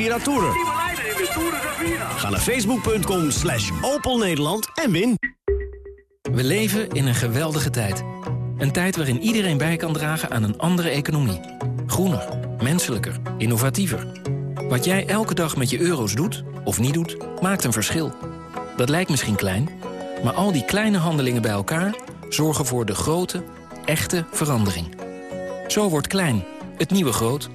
Vira. Ga naar facebook.com slash Opel Nederland en win. We leven in een geweldige tijd. Een tijd waarin iedereen bij kan dragen aan een andere economie. Groener, menselijker, innovatiever. Wat jij elke dag met je euro's doet, of niet doet, maakt een verschil. Dat lijkt misschien klein, maar al die kleine handelingen bij elkaar... zorgen voor de grote, echte verandering. Zo wordt klein, het nieuwe groot.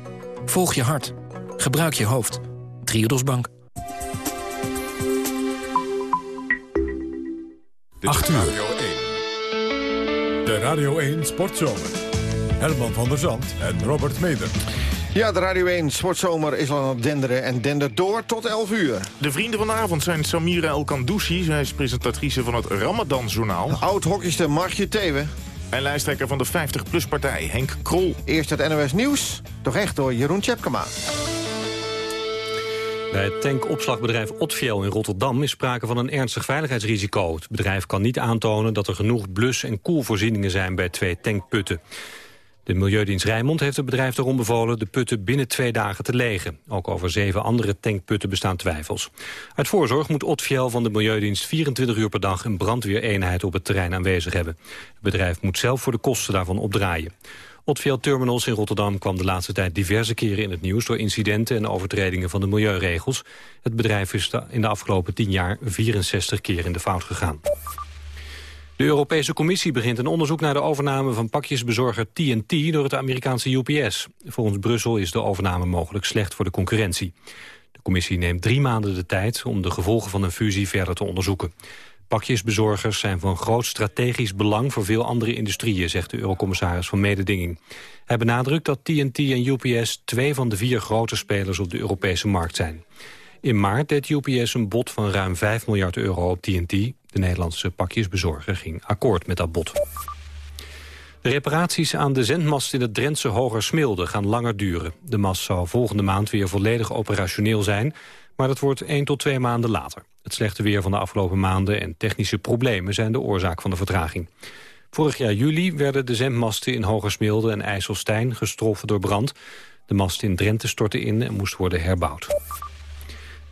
Volg je hart. Gebruik je hoofd. Triodos Bank. 8 uur. De Radio 1 Sportzomer. Herman van der Zand en Robert Meder. Ja, de Radio 1 Sportzomer is al aan het denderen en dendert door tot 11 uur. De vrienden van de avond zijn Samira El Kandousi. Zij is presentatrice van het Ramadan-journaal. Oud-hockeyster Margje Thewe. En lijsttrekker van de 50PLUS-partij, Henk Krol. Eerst het NOS Nieuws, toch echt door Jeroen Tjepkema. Bij het tankopslagbedrijf Otfiel in Rotterdam is sprake van een ernstig veiligheidsrisico. Het bedrijf kan niet aantonen dat er genoeg blus- en koelvoorzieningen zijn bij twee tankputten. De Milieudienst Rijnmond heeft het bedrijf daarom bevolen de putten binnen twee dagen te legen. Ook over zeven andere tankputten bestaan twijfels. Uit voorzorg moet Otfiel van de Milieudienst 24 uur per dag een brandweereenheid op het terrein aanwezig hebben. Het bedrijf moet zelf voor de kosten daarvan opdraaien. Otfiel Terminals in Rotterdam kwam de laatste tijd diverse keren in het nieuws... door incidenten en overtredingen van de milieuregels. Het bedrijf is in de afgelopen 10 jaar 64 keer in de fout gegaan. De Europese Commissie begint een onderzoek naar de overname van pakjesbezorger TNT door het Amerikaanse UPS. Volgens Brussel is de overname mogelijk slecht voor de concurrentie. De commissie neemt drie maanden de tijd om de gevolgen van een fusie verder te onderzoeken. Pakjesbezorgers zijn van groot strategisch belang voor veel andere industrieën, zegt de eurocommissaris van Mededinging. Hij benadrukt dat TNT en UPS twee van de vier grote spelers op de Europese markt zijn. In maart deed UPS een bod van ruim 5 miljard euro op TNT. De Nederlandse pakjesbezorger ging akkoord met dat bod. De reparaties aan de zendmast in het Drentse Hogersmilde gaan langer duren. De mast zal volgende maand weer volledig operationeel zijn... maar dat wordt 1 tot 2 maanden later. Het slechte weer van de afgelopen maanden en technische problemen... zijn de oorzaak van de vertraging. Vorig jaar juli werden de zendmasten in Hogersmilde en IJsselstein gestroffen door brand. De mast in Drenthe stortte in en moest worden herbouwd.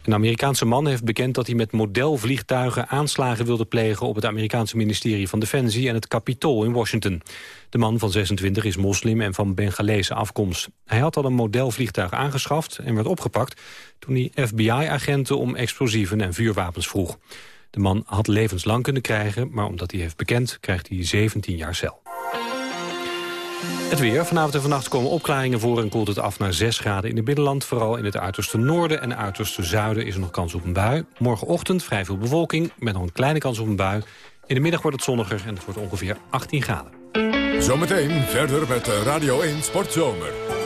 Een Amerikaanse man heeft bekend dat hij met modelvliegtuigen aanslagen wilde plegen op het Amerikaanse ministerie van Defensie en het Capitool in Washington. De man van 26 is moslim en van Bengalese afkomst. Hij had al een modelvliegtuig aangeschaft en werd opgepakt toen hij FBI-agenten om explosieven en vuurwapens vroeg. De man had levenslang kunnen krijgen, maar omdat hij heeft bekend krijgt hij 17 jaar cel. Het weer. Vanavond en vannacht komen opklaringen voor en koelt het af naar 6 graden in het binnenland. Vooral in het uiterste noorden en uiterste zuiden is er nog kans op een bui. Morgenochtend vrij veel bewolking met nog een kleine kans op een bui. In de middag wordt het zonniger en het wordt ongeveer 18 graden. Zometeen verder met Radio 1 Sportzomer.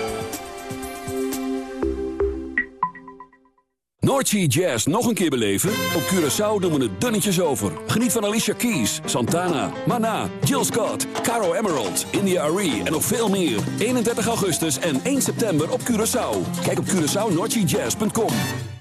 Noordsea Jazz nog een keer beleven? Op Curaçao doen we het dunnetjes over. Geniet van Alicia Keys, Santana, Mana, Jill Scott, Caro Emerald, India Arie en nog veel meer. 31 augustus en 1 september op Curaçao. Kijk op CuraçaoNoordseaJazz.com.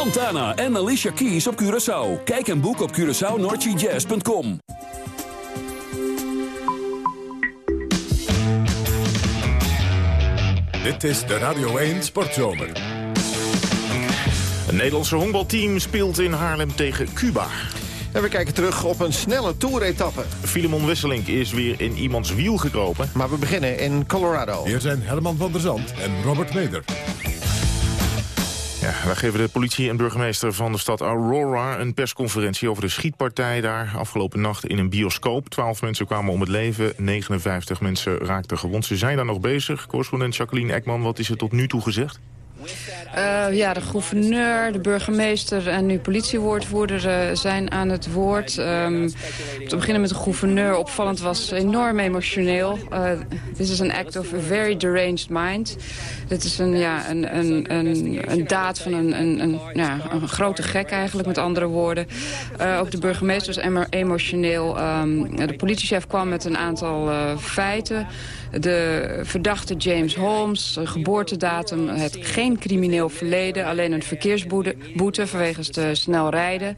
Santana en Alicia Keys op Curaçao. Kijk en boek op CuraçaoNoordseaJazz.com. Dit is de Radio 1 Sportzomer. Het Nederlandse honkbalteam speelt in Haarlem tegen Cuba. En we kijken terug op een snelle toeretappe. Filemon Wesselink is weer in iemands wiel gekropen. Maar we beginnen in Colorado. Hier zijn Herman van der Zand en Robert Meder. Ja, wij geven de politie en burgemeester van de stad Aurora een persconferentie over de schietpartij daar afgelopen nacht in een bioscoop. Twaalf mensen kwamen om het leven, 59 mensen raakten gewond. Ze zijn daar nog bezig. Correspondent Jacqueline Ekman, wat is er tot nu toe gezegd? Uh, ja, de gouverneur, de burgemeester en nu politiewoordvoerder uh, zijn aan het woord. Um, te beginnen met de gouverneur. Opvallend was enorm emotioneel. Uh, this is an act of a very deranged mind. Dit is een, ja, een, een, een, een daad van een, een, een, ja, een grote gek eigenlijk, met andere woorden. ook de burgemeester was emotioneel. Um, de politiechef kwam met een aantal feiten. De verdachte James Holmes, geboortedatum, het geen crimineel verleden... alleen een verkeersboete vanwege te snel rijden.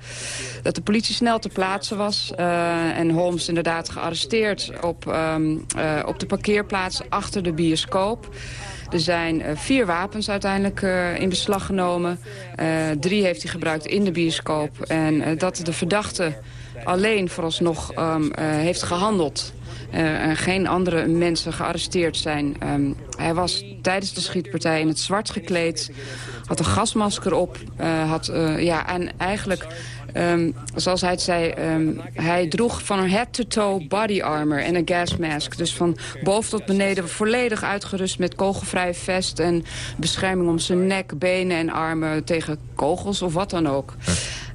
Dat de politie snel te plaatsen was uh, en Holmes inderdaad gearresteerd op, um, uh, op de parkeerplaats achter de bioscoop. Er zijn vier wapens uiteindelijk in beslag genomen. Drie heeft hij gebruikt in de bioscoop. En dat de verdachte alleen vooralsnog um, heeft gehandeld geen andere mensen gearresteerd zijn. Um, hij was tijdens de schietpartij in het zwart gekleed, had een gasmasker op, uh, had, uh, ja, en eigenlijk... Um, zoals hij het zei, um, hij droeg van head to toe body armor en een gasmask. Dus van boven tot beneden volledig uitgerust met kogelvrije vest... en bescherming om zijn nek, benen en armen tegen kogels of wat dan ook.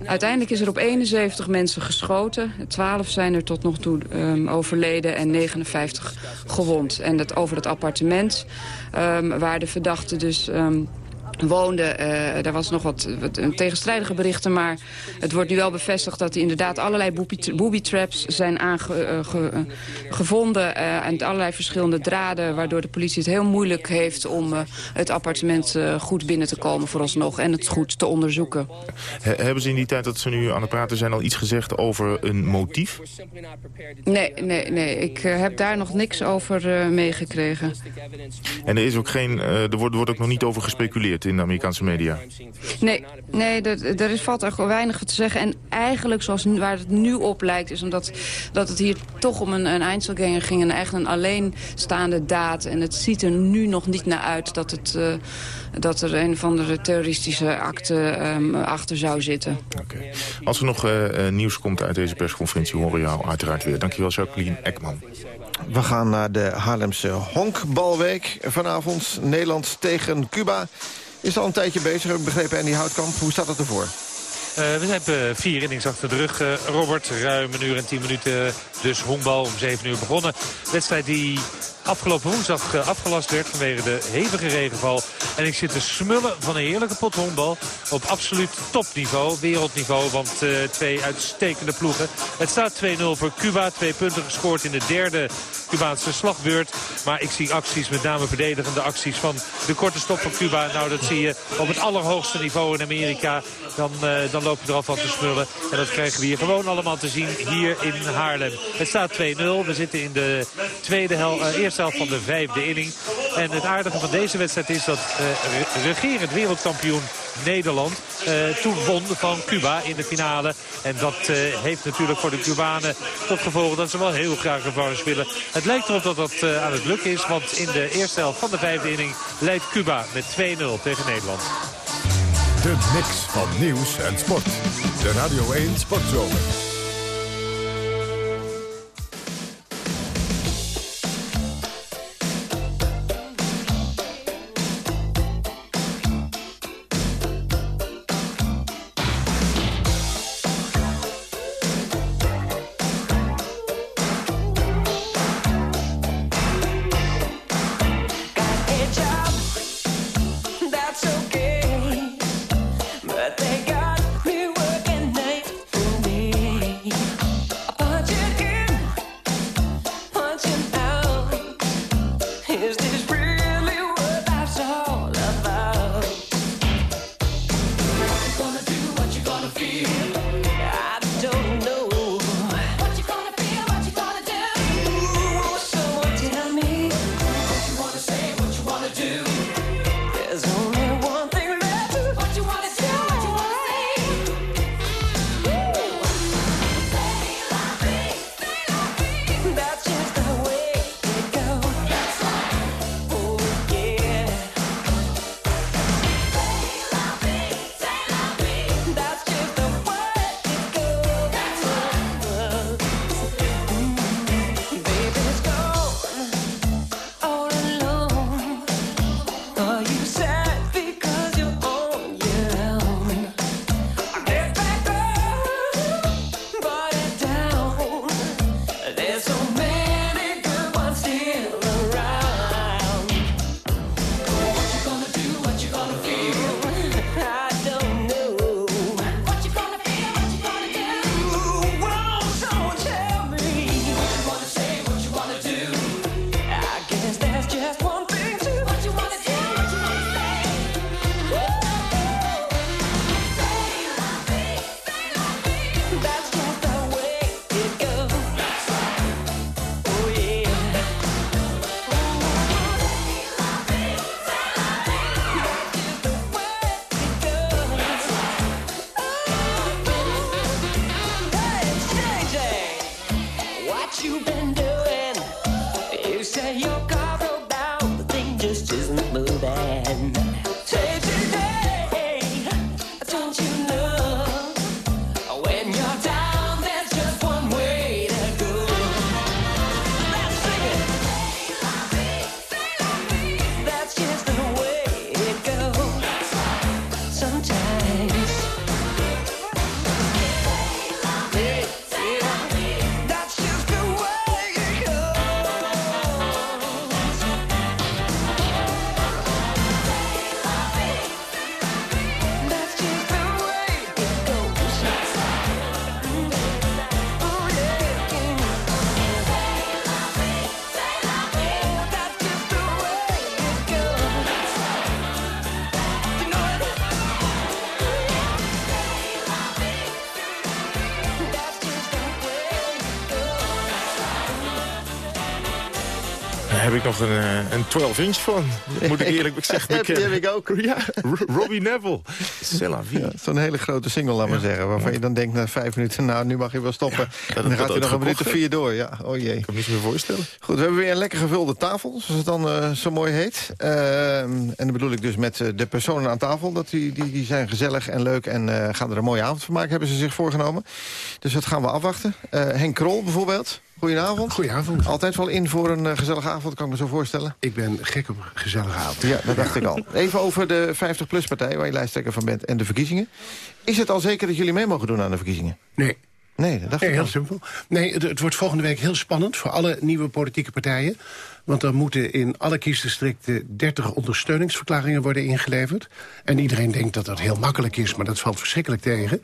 Uiteindelijk is er op 71 mensen geschoten. 12 zijn er tot nog toe um, overleden en 59 gewond. En dat over het appartement um, waar de verdachte dus... Um, woonde. Uh, er was nog wat, wat tegenstrijdige berichten, maar het wordt nu wel bevestigd dat er inderdaad allerlei booby traps zijn aangevonden uh, uh, en allerlei verschillende draden, waardoor de politie het heel moeilijk heeft om het appartement goed binnen te komen vooralsnog en het goed te onderzoeken. He, hebben ze in die tijd dat ze nu aan het praten zijn al iets gezegd over een motief? Nee, nee, nee. Ik heb daar nog niks over meegekregen. En er is ook geen, er wordt, er wordt ook nog niet over gespeculeerd in de Amerikaanse media. Nee, nee er, er valt er weinig te zeggen. En eigenlijk zoals waar het nu op lijkt... is omdat dat het hier toch om een, een Einzelganger ging... en echt een alleenstaande daad. En het ziet er nu nog niet naar uit dat, het, uh, dat er een of andere terroristische acte um, achter zou zitten. Okay. Als er nog uh, nieuws komt uit deze persconferentie... horen we jou uiteraard weer. Dankjewel, Jacqueline Ekman. We gaan naar de Haarlemse honkbalweek vanavond. Nederland tegen Cuba is al een tijdje bezig, heb ik begrepen. En die houtkamp, hoe staat het ervoor? Uh, we hebben vier innings achter de rug. Uh, Robert, ruim een uur en tien minuten. Dus honkbal om zeven uur begonnen. Wedstrijd die afgelopen woensdag afgelast werd vanwege de hevige regenval. En ik zit te smullen van een heerlijke pot honkbal op absoluut topniveau, wereldniveau. Want twee uitstekende ploegen. Het staat 2-0 voor Cuba. Twee punten gescoord in de derde Cubaanse slagbeurt. Maar ik zie acties, met name verdedigende acties van de korte stop van Cuba. Nou, dat zie je op het allerhoogste niveau in Amerika. Dan, dan loop je er al van te smullen. En dat krijgen we hier gewoon allemaal te zien hier in Haarlem. Het staat 2-0. We zitten in de tweede hel, uh, eerste helft van de vijfde inning. En het aardige van deze wedstrijd is dat uh, regerend wereldkampioen Nederland toen won van Cuba in de finale. En dat heeft natuurlijk voor de Cubanen tot gevolg dat ze wel heel graag revanche willen. Het lijkt erop dat dat uh, aan het lukken is. Want in de eerste helft van de vijfde inning leidt Cuba met 2-0 tegen Nederland. De mix van nieuws en sport. De Radio 1 Sportzomer. Ik nog een, eh, een 12-inch van. Moet ik eerlijk zeggen. Heb- die heb ik ook. Ja, Ro- Robbie Neville. Ja, Zo'n hele grote single, laat maar zeggen. Waarvan je dan denkt na vijf minuten, nou, nu mag je wel stoppen. en dan dat gaat hij nog een minuut of vier door. Ja, oh jee. Ik kan me meer voorstellen. Goed, we hebben weer een lekker gevulde tafel, zoals het dan eh, zo mooi heet. Ehm, en dat bedoel ik dus met eh, de personen aan tafel. Dat die, die, die zijn gezellig en leuk en eh, gaan er een mooie avond van maken, hebben ze zich voorgenomen. Dus dat gaan we afwachten. Eh, Henk Krol bijvoorbeeld, goedenavond. Goedenavond. Altijd wel in voor een eh, gezellige avond, kan ik me zo voorstellen. Ik ben gek op gezellige avond. Ja, dat dacht ik al. Even over de 50PLUS-partij, waar je lijsttrekker van bent, en de verkiezingen. Is het al zeker dat jullie mee mogen doen aan de verkiezingen? Nee. Nee, dat dacht Nee, ik heel al. simpel. Nee, het, het wordt volgende week heel spannend voor alle nieuwe politieke partijen. Want er moeten in alle kiesdistricten 30 ondersteuningsverklaringen worden ingeleverd. En iedereen denkt dat dat heel makkelijk is, maar dat valt verschrikkelijk tegen.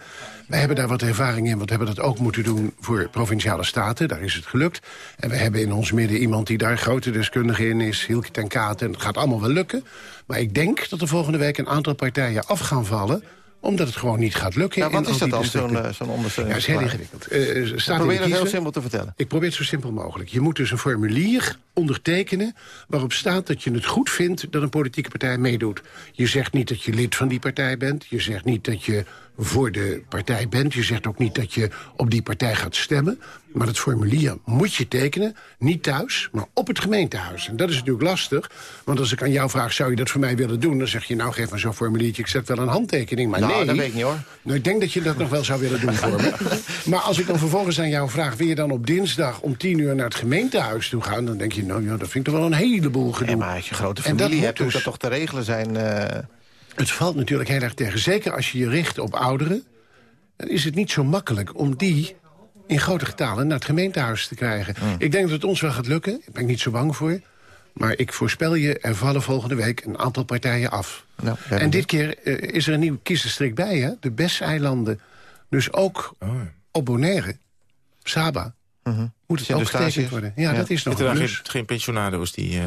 Wij hebben daar wat ervaring in, want we hebben dat ook moeten doen voor provinciale staten. Daar is het gelukt. En we hebben in ons midden iemand die daar grote deskundige in is, Hilke ten Katen. En het gaat allemaal wel lukken. Maar ik denk dat er volgende week een aantal partijen af gaan vallen omdat het gewoon niet gaat lukken. Ja, wat in is dat dan, zo'n eh, Ja, ondersteuning? is heel ingewikkeld. Eh, probeer het heel simpel te vertellen. Ik probeer het zo simpel mogelijk. Je moet dus een formulier ondertekenen waarop staat dat je het goed vindt dat een politieke partij meedoet. Je zegt niet dat je lid van die partij bent. Je zegt niet dat je voor de partij bent. Je zegt ook niet dat je op die partij gaat stemmen. Maar dat formulier moet je tekenen, niet thuis, maar op het gemeentehuis. En dat is natuurlijk lastig, want als ik aan jou vraag... zou je dat voor mij willen doen, dan zeg je... nou, geef me zo'n formuliertje, ik zet wel een handtekening. Maar Nou, nee, dat weet ik niet, hoor. Nou, ik denk dat je dat nog wel zou willen doen voor me. Maar als ik dan vervolgens aan jou vraag... wil je dan op dinsdag om tien uur naar het gemeentehuis toe gaan... dan denk je, nou ja, dat vind ik toch wel een heleboel gedoe. Ja, maar als je grote En dat familie hebt, moet dus- dat toch te regelen zijn? eh, Het valt natuurlijk heel erg tegen. Zeker als je je richt op ouderen... dan is het niet zo makkelijk om die in grote getalen naar het gemeentehuis te krijgen. Hmm. Ik denk dat het ons wel gaat lukken. Daar ben ik niet zo bang voor. Maar ik voorspel je, er vallen volgende week een aantal partijen af. Nou, en dit keer eh, is er een nieuw kiesdistrict bij, hè? De Besseilanden. Dus ook Oh, op Bonaire, Saba, moet het ook stage? getekend worden. Ja, Ja. dat is nog een plus. geen, geen pensionado's die... eh,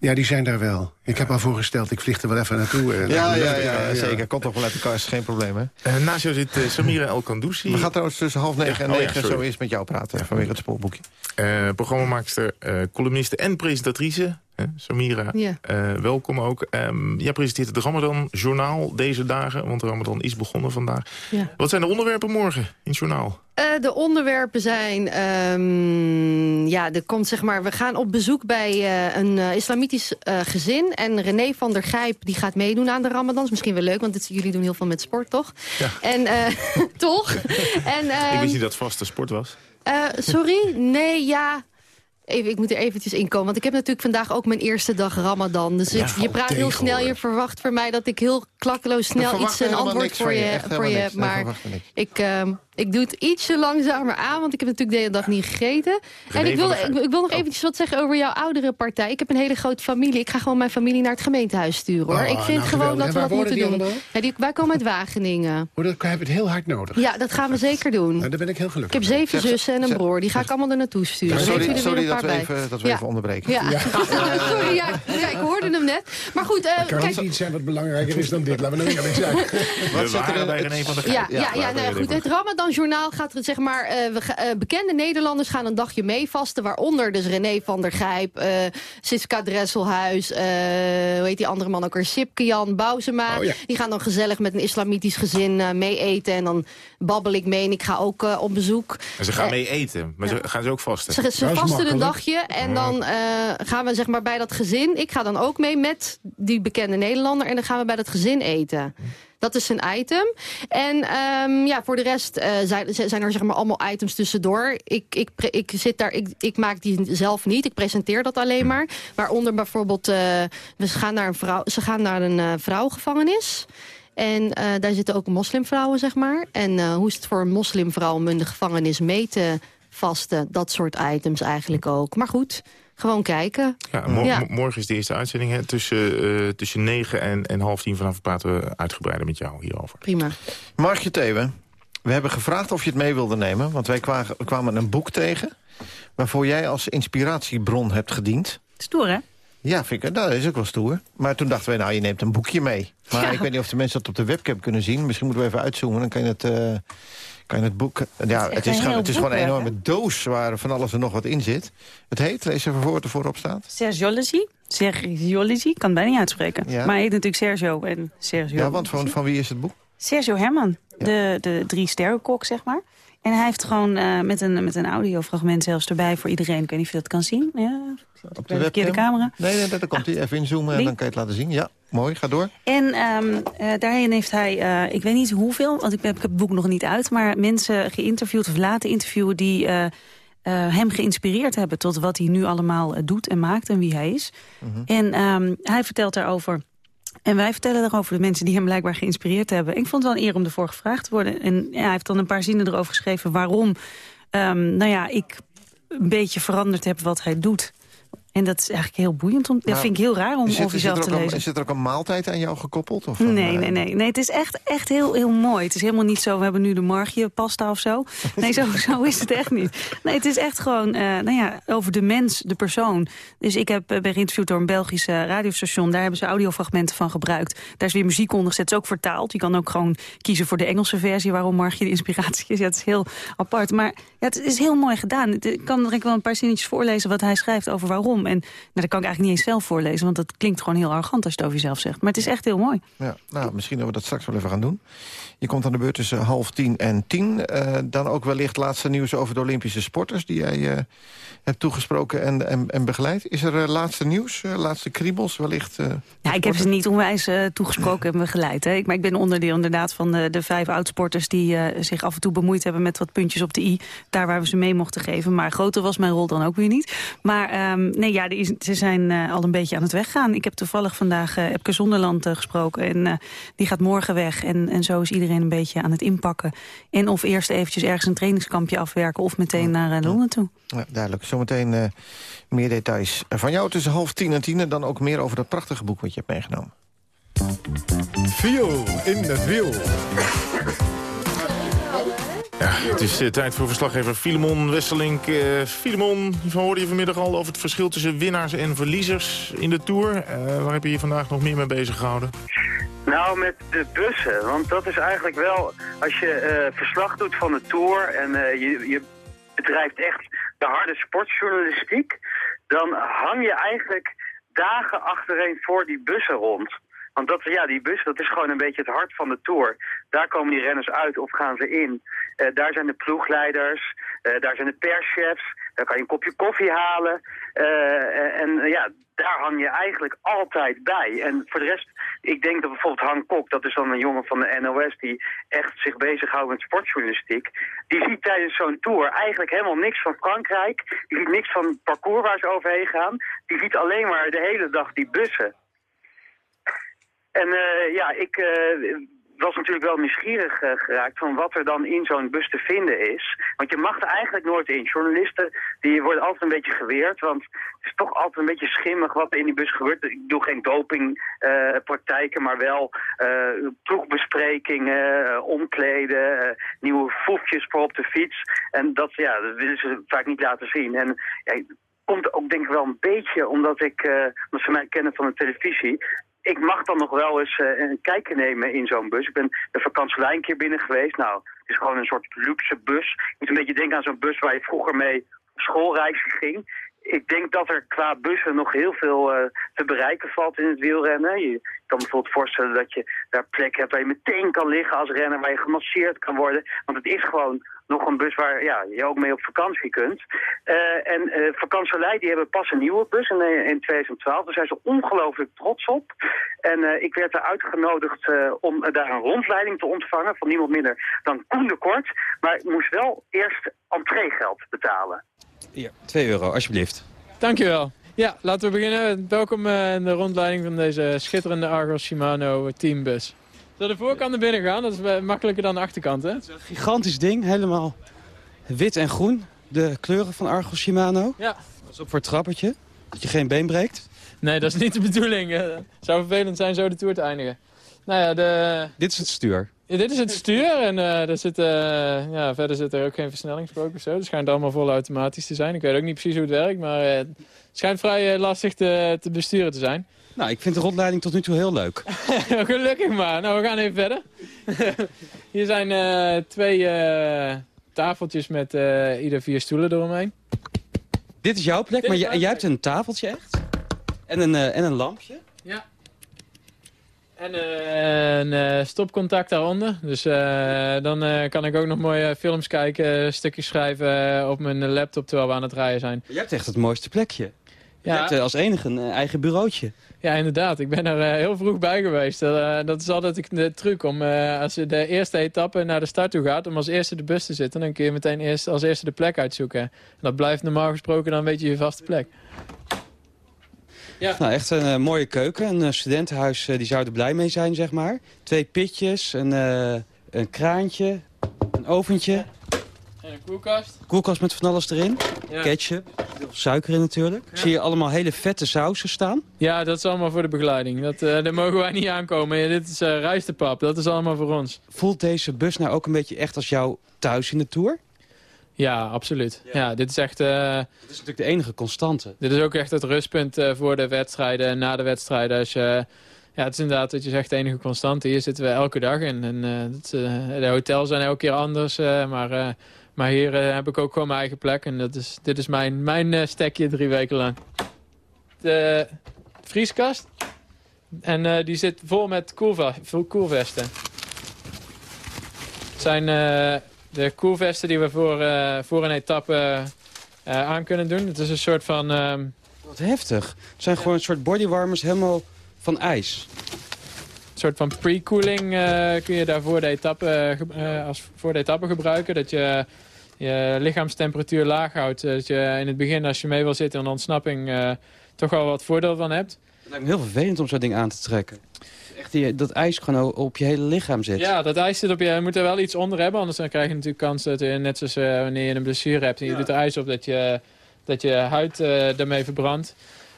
Ja, die zijn daar wel. Ik heb al voorgesteld, ik vlieg er wel even naartoe. eh, ja, ja, ja, zeker. Komt toch wel uit de kast, geen probleem, hè? eh, naast jou zit Samira El Kandoussi. We gaan trouwens tussen half negen Ja, en oh negen zo eerst met jou praten... vanwege het spoorboekje. Eh, programmamaakster, eh columniste en presentatrice. Hè, Samira, Ja. eh, welkom ook. Ehm, jij presenteert het Ramadan Journaal deze dagen, want de Ramadan is begonnen vandaag. Ja. Wat zijn de onderwerpen morgen in het journaal? Eh, de onderwerpen zijn... ehm, ja, er komt zeg maar... We gaan op bezoek bij eh, een islamitisch gezin. En René van der Gijp die gaat meedoen aan de Ramadan. Is misschien wel leuk, want dit, jullie doen heel veel met sport, toch? Ja. En, toch? En, Ik ehm, wist niet dat het vaste sport was. sorry? Nee, ja... Even, ik moet er eventjes in komen, want ik heb natuurlijk vandaag ook mijn eerste dag Ramadan. Dus Ja, je praat heel snel, je verwacht voor mij dat ik heel klakkeloos snel iets een antwoord voor van je, voor niks. Maar ik, ehm, ik doe het ietsje langzamer aan, want ik heb natuurlijk de hele dag niet gegeten. en ik wil, ik, ik wil nog eventjes wat zeggen over jouw oudere partij. Ik heb een hele grote familie. Ik ga gewoon mijn familie naar het gemeentehuis sturen. hoor. Oh, ik vind nou, gewoon dat we En dat moeten doen. Ja, die, wij komen uit Wageningen. Oh, dat heb het heel hard nodig. Ja, dat gaan we zeker doen. Nou, daar ben ik heel Ik gelukkig. heb zeven Zeg- zussen en een zeg- broer. Die ga ik allemaal er naartoe sturen. U sorry er weer sorry een dat paar we, bij. even, dat we Ja. even onderbreken. Ja, sorry, ja, ja, ik hoorde hem net. Maar goed, eh, Kan kijk, niet zijn wat belangrijker is dan dit? Laten we nou eerlijk zijn. We zit er waren in René van der Ja, ja, ja, nou ja, goed. Het Ramadan Nederlands Journaal gaat er, zeg maar, eh, we, eh, bekende Nederlanders gaan een dagje mee vasten. Waaronder dus René van der Gijp, eh Siska Dresselhuis, eh, hoe heet die andere man ook er, Sipke Jan, Bouzema. Oh, ja. Die gaan dan gezellig met een islamitisch gezin eh, mee eten. En dan babbel ik mee en ik ga ook op bezoek. En ze gaan mee eten, maar ze, gaan ze ook vasten? Ze, ze vasten een dagje en dan eh, gaan we zeg maar bij dat gezin... ik ga dan ook mee met die bekende Nederlander... en dan gaan we bij dat gezin eten. Dat is een item. En ehm, ja, voor de rest eh, zijn, zijn er zeg maar allemaal items tussendoor. Ik, ik, ik, zit daar, ik, ik maak die zelf niet. Ik presenteer dat alleen maar. Waaronder bijvoorbeeld, eh, we gaan naar een vrouw, ze gaan naar een eh, vrouwengevangenis. En daar zitten ook moslimvrouwen, zeg maar. En hoe is het voor een moslimvrouw om in de gevangenis mee te vasten? Dat soort items eigenlijk ook. Maar goed, gewoon kijken. Ja, mo- Ja. mo- morgen is de eerste uitzending. Hè? Tussen, eh, tussen negen en, en half tien vanaf praten we uitgebreider met jou hierover. Prima. Margje Thewe, we hebben gevraagd of je het mee wilde nemen... want wij kwa- kwamen een boek tegen... waarvoor jij als inspiratiebron hebt gediend. Stoer, hè? Ja, vind ik, nou, dat is ook wel stoer. Maar toen dachten we, nou, je neemt een boekje mee. Maar Ja. ik weet niet of de mensen dat op de webcam kunnen zien. Misschien moeten we even uitzoomen, dan kan je het, eh, kan je het boek... Ja, het is, gewoon, het is gewoon een enorme doos waar van alles en nog wat in zit. Het heet, lees even voor wat er voorop staat. Sergiology. Sergiology, kan bijna niet uitspreken. Ja. Maar hij heet natuurlijk Sergio en Sergio. Ja, want van, van wie is het boek? Sergio Herman, de, de drie sterrenkok, zeg maar. En hij heeft gewoon eh, met, een, met een audiofragment zelfs erbij voor iedereen. Ik weet niet of je dat kan zien. Ja, Op de verkeerde webcam? camera. Nee, nee, daar komt hij. Even inzoomen en dan kan je het laten zien. Ja, mooi, ga door. En eh, daarin heeft hij, eh, ik weet niet hoeveel, want ik heb, ik heb het boek nog niet uit... maar mensen geïnterviewd of laten interviewen die hem geïnspireerd hebben... tot wat hij nu allemaal doet en maakt en wie hij is. En ehm, hij vertelt daarover... En wij vertellen daarover de mensen die hem blijkbaar geïnspireerd hebben. Ik vond het wel een eer om ervoor gevraagd te worden. En hij heeft dan een paar zinnen erover geschreven waarom... ehm, nou ja, ik een beetje veranderd heb wat hij doet. En dat is eigenlijk heel boeiend. Om, dat Nou, vind ik heel raar om Zit- over er jezelf te een- lezen. Zit er ook een maaltijd aan jou gekoppeld? Of een, Nee, eh, nee, nee, nee. Het is echt, echt heel, heel mooi. Het is helemaal niet zo, we hebben nu de margje pasta of zo. Nee, zo, zo is het echt niet. Nee, het is echt gewoon eh, nou ja, over de mens, de persoon. Dus ik heb, eh, ben geïnterviewd door een Belgisch eh, radiostation. Daar hebben ze audiofragmenten van gebruikt. Daar is weer muziek onder gezet. Het is ook vertaald. Je kan ook gewoon kiezen voor de Engelse versie... waarom margje de inspiratie is. Ja, het is heel apart. Maar ja, het is heel mooi gedaan. Ik kan er wel een paar zinnetjes voorlezen wat hij schrijft over waarom. En nou, dat kan ik eigenlijk niet eens zelf voorlezen... want dat klinkt gewoon heel arrogant als je het over jezelf zegt. Maar het is echt heel mooi. Ja, nou, misschien dat we dat straks wel even gaan doen. Je komt aan de beurt tussen half tien en tien. Eh, dan ook wellicht laatste nieuws over de Olympische sporters... die jij eh, hebt toegesproken en, en, en begeleid. Is er eh, laatste nieuws, laatste kriebels wellicht? Ja, ik heb ze niet onwijs toegesproken en begeleid. Hè. Ik, maar ik ben onderdeel inderdaad van de, de vijf oudsporters... die zich af en toe bemoeid hebben met wat puntjes op de i. Daar waar we ze mee mochten geven. Maar groter was mijn rol dan ook weer niet. Maar ehm, nee, ja, er is- ze zijn eh, al een beetje aan het weggaan. Ik heb toevallig vandaag eh Epke Zonderland eh, gesproken. En eh, die gaat morgen weg. En, en zo is iedereen een beetje aan het inpakken. En of eerst eventjes ergens een trainingskampje afwerken... of meteen naar eh, Londen toe. Ja, duidelijk. Zometeen eh, meer details van jou tussen half tien en tien... en dan ook meer over dat prachtige boek wat je hebt meegenomen. Viel in het wiel. Ja, het is eh, tijd voor verslaggever Filemon Wesselink. Eh Filemon, hiervan hoorde je vanmiddag al over het verschil tussen winnaars en verliezers in de Tour. Eh, waar heb je je vandaag nog meer mee bezig gehouden? Nou, met de bussen. Want dat is eigenlijk wel, als je verslag doet van de Tour en je, je bedrijft echt de harde sportjournalistiek, dan hang je eigenlijk dagen achtereen voor die bussen rond. Want dat, ja, die bus, dat is gewoon een beetje het hart van de Tour. Daar komen die renners uit of gaan ze in. Eh, daar zijn de ploegleiders, eh, daar zijn de perschefs, daar kan je een kopje koffie halen. Eh, en ja, daar hang je eigenlijk altijd bij. En voor de rest, ik denk dat bijvoorbeeld Han Kok, dat is dan een jongen van de NOS die echt zich bezighoudt met sportjournalistiek. Die ziet tijdens zo'n tour eigenlijk helemaal niks van Frankrijk. Die ziet niks van het parcours waar ze overheen gaan. Die ziet alleen maar de hele dag die bussen. En eh, ja, ik eh, was natuurlijk wel nieuwsgierig eh, geraakt van wat er dan in zo'n bus te vinden is. Want je mag er eigenlijk nooit in. Journalisten die worden altijd een beetje geweerd, want het is toch altijd een beetje schimmig wat er in die bus gebeurt. Ik doe geen dopingpraktijken, maar wel eh ploegbesprekingen, omkleden, nieuwe foefjes voor op de fiets. En dat, ja, dat willen ze vaak niet laten zien. En ja, komt ook denk ik wel een beetje omdat ik, eh omdat ze mij kennen van de televisie. Ik mag dan nog wel eens eh, een kijkje nemen in zo'n bus. Ik ben de vakantselij een keer binnen geweest. Nou, het is gewoon een soort luxe bus. Je moet een beetje denken aan zo'n bus waar je vroeger mee op schoolreisje ging. Ik denk dat er qua bussen nog heel veel eh, te bereiken valt in het wielrennen. Je kan bijvoorbeeld voorstellen dat je daar plekken hebt waar je meteen kan liggen als renner, waar je gemasseerd kan worden. Want het is gewoon nog een bus waar ja, je ook mee op vakantie kunt. Eh, en eh Vakantselij, die hebben pas een nieuwe bus in, eh, in 2012. Daar zijn ze ongelooflijk trots op. En eh, ik werd daar uitgenodigd eh, om daar een rondleiding te ontvangen van niemand minder dan Koen de Kort. Maar ik moest wel eerst entreegeld betalen. Hier, 2 euro, alsjeblieft. Dankjewel. Ja, laten we beginnen. Welkom in de rondleiding van deze schitterende Argos Shimano teambus. We de voorkant naar binnen gaan? Dat is wel makkelijker dan de achterkant, hè? Gigantisch ding, helemaal wit en groen. De kleuren van Argos Shimano. Ja. Dat is op voor het trappertje, dat je geen been breekt. Nee, dat is niet de bedoeling. Eh, Het zou vervelend zijn zo de Tour te eindigen. Nou ja, de... Dit is het stuur. Ja, dit is het stuur en eh, er zit, eh, ja, verder zit er ook geen versnellingspook of zo. Het schijnt allemaal vol automatisch te zijn. Ik weet ook niet precies hoe het werkt, maar eh, het schijnt vrij eh, lastig te, te besturen te zijn. Nou, ik vind de rondleiding tot nu toe heel leuk. Gelukkig maar. Nou, we gaan even verder. Hier zijn eh, twee eh, tafeltjes met eh, ieder vier stoelen eromheen. Dit is jouw plek, maar jij, hebt een tafeltje echt. En een, en een lampje. Ja. En een stopcontact daaronder. Dus dan kan ik ook nog mooie films kijken, stukjes schrijven op mijn laptop terwijl we aan het rijden zijn. Jij hebt echt het mooiste plekje. Je Ja. hebt eh, als enige een eigen bureautje. Ja, inderdaad. Ik ben er eh, heel vroeg bij geweest. Eh, dat is altijd de truc om, eh, als je de eerste etappe naar de start toe gaat, om als eerste de bus te zitten, dan kun je meteen eerst, als eerste de plek uitzoeken. En dat blijft normaal gesproken dan weet je je vaste plek. Ja. Nou, echt een eh, mooie keuken. Een eh, studentenhuis, eh, die zou er blij mee zijn, zeg maar. Twee pitjes, een, eh, een kraantje, een oventje. En een koelkast. Koelkast met van alles erin. Ja. Ketchup, suiker in natuurlijk. Zie je allemaal hele vette sausen staan. Ja, dat is allemaal voor de begeleiding. Dat, eh, daar mogen wij niet aankomen. Ja, dit is eh rijstepap. Dat is allemaal voor ons. Voelt deze bus nou ook een beetje echt als jouw thuis in de Tour? Ja, absoluut. Ja, dit is echt... eh, Dit is natuurlijk de enige constante. Dit is ook echt het rustpunt voor de wedstrijden en na de wedstrijden. Als je, ja, het is inderdaad dat je zegt de enige constante. Hier zitten we elke dag in. En, dat de hotels zijn elke keer anders. maar, maar hier eh, heb ik ook gewoon mijn eigen plek. En dat is, dit is mijn, mijn eh, stekje drie weken lang. De vrieskast. En eh, die zit vol met koelvesten. Het zijn de koelvesten die we voor, voor een etappe aan kunnen doen. Het is een soort van... ehm, Wat heftig. Het zijn gewoon een soort bodywarmers helemaal van ijs. Een soort van pre-cooling kun je daar voor de, etappe, als voor de etappe gebruiken. Dat je je lichaamstemperatuur laag houdt. Dat je in het begin, als je mee wil zitten in de ontsnapping, eh, toch wel wat voordeel van hebt. Het lijkt me heel vervelend om zo'n ding aan te trekken. Echt die, dat ijs gewoon op je hele lichaam zit. Ja, dat ijs zit op je. Je moet er wel iets onder hebben, anders dan krijg je natuurlijk kans dat je, net zoals eh, wanneer je een blessure hebt en je doet er ijs op, dat je, dat je huid eh daarmee verbrandt.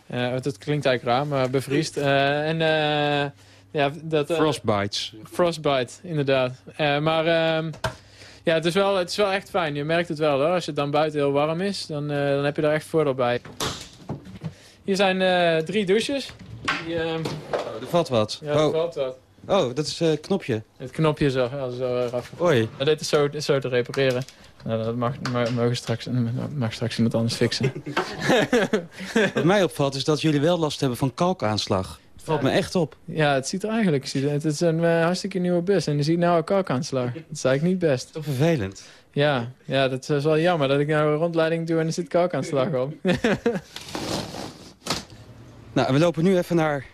Eh, dat klinkt eigenlijk raar, maar bevriest. Eh, en eh, ja, dat... eh, Frostbites. Frostbite, inderdaad. Eh, maar ehm, ja, het is, wel, het is wel echt fijn. Je merkt het wel hoor. Als het dan buiten heel warm is, dan, eh, dan heb je daar echt voordeel bij. Hier zijn eh, drie douches. Die, ehm, Er valt wat. ja, er oh. valt wat. oh, dat is het knopje. Het knopje zo, ja, zo eraf. Oei. Ja, dit is zo, is zo te repareren. Nou, dat mag, mag straks, mag straks iemand anders fixen. Wat mij opvalt is dat jullie wel last hebben van kalkaanslag. Het valt me echt op. Ja, het ziet er eigenlijk... ziet Het is een eh, hartstikke nieuwe bus en je ziet nou een kalkaanslag. Dat is eigenlijk niet best. Toch vervelend. Ja, ja, dat is wel jammer dat ik nou een rondleiding doe en er zit kalkaanslag op. Nou, we lopen nu even naar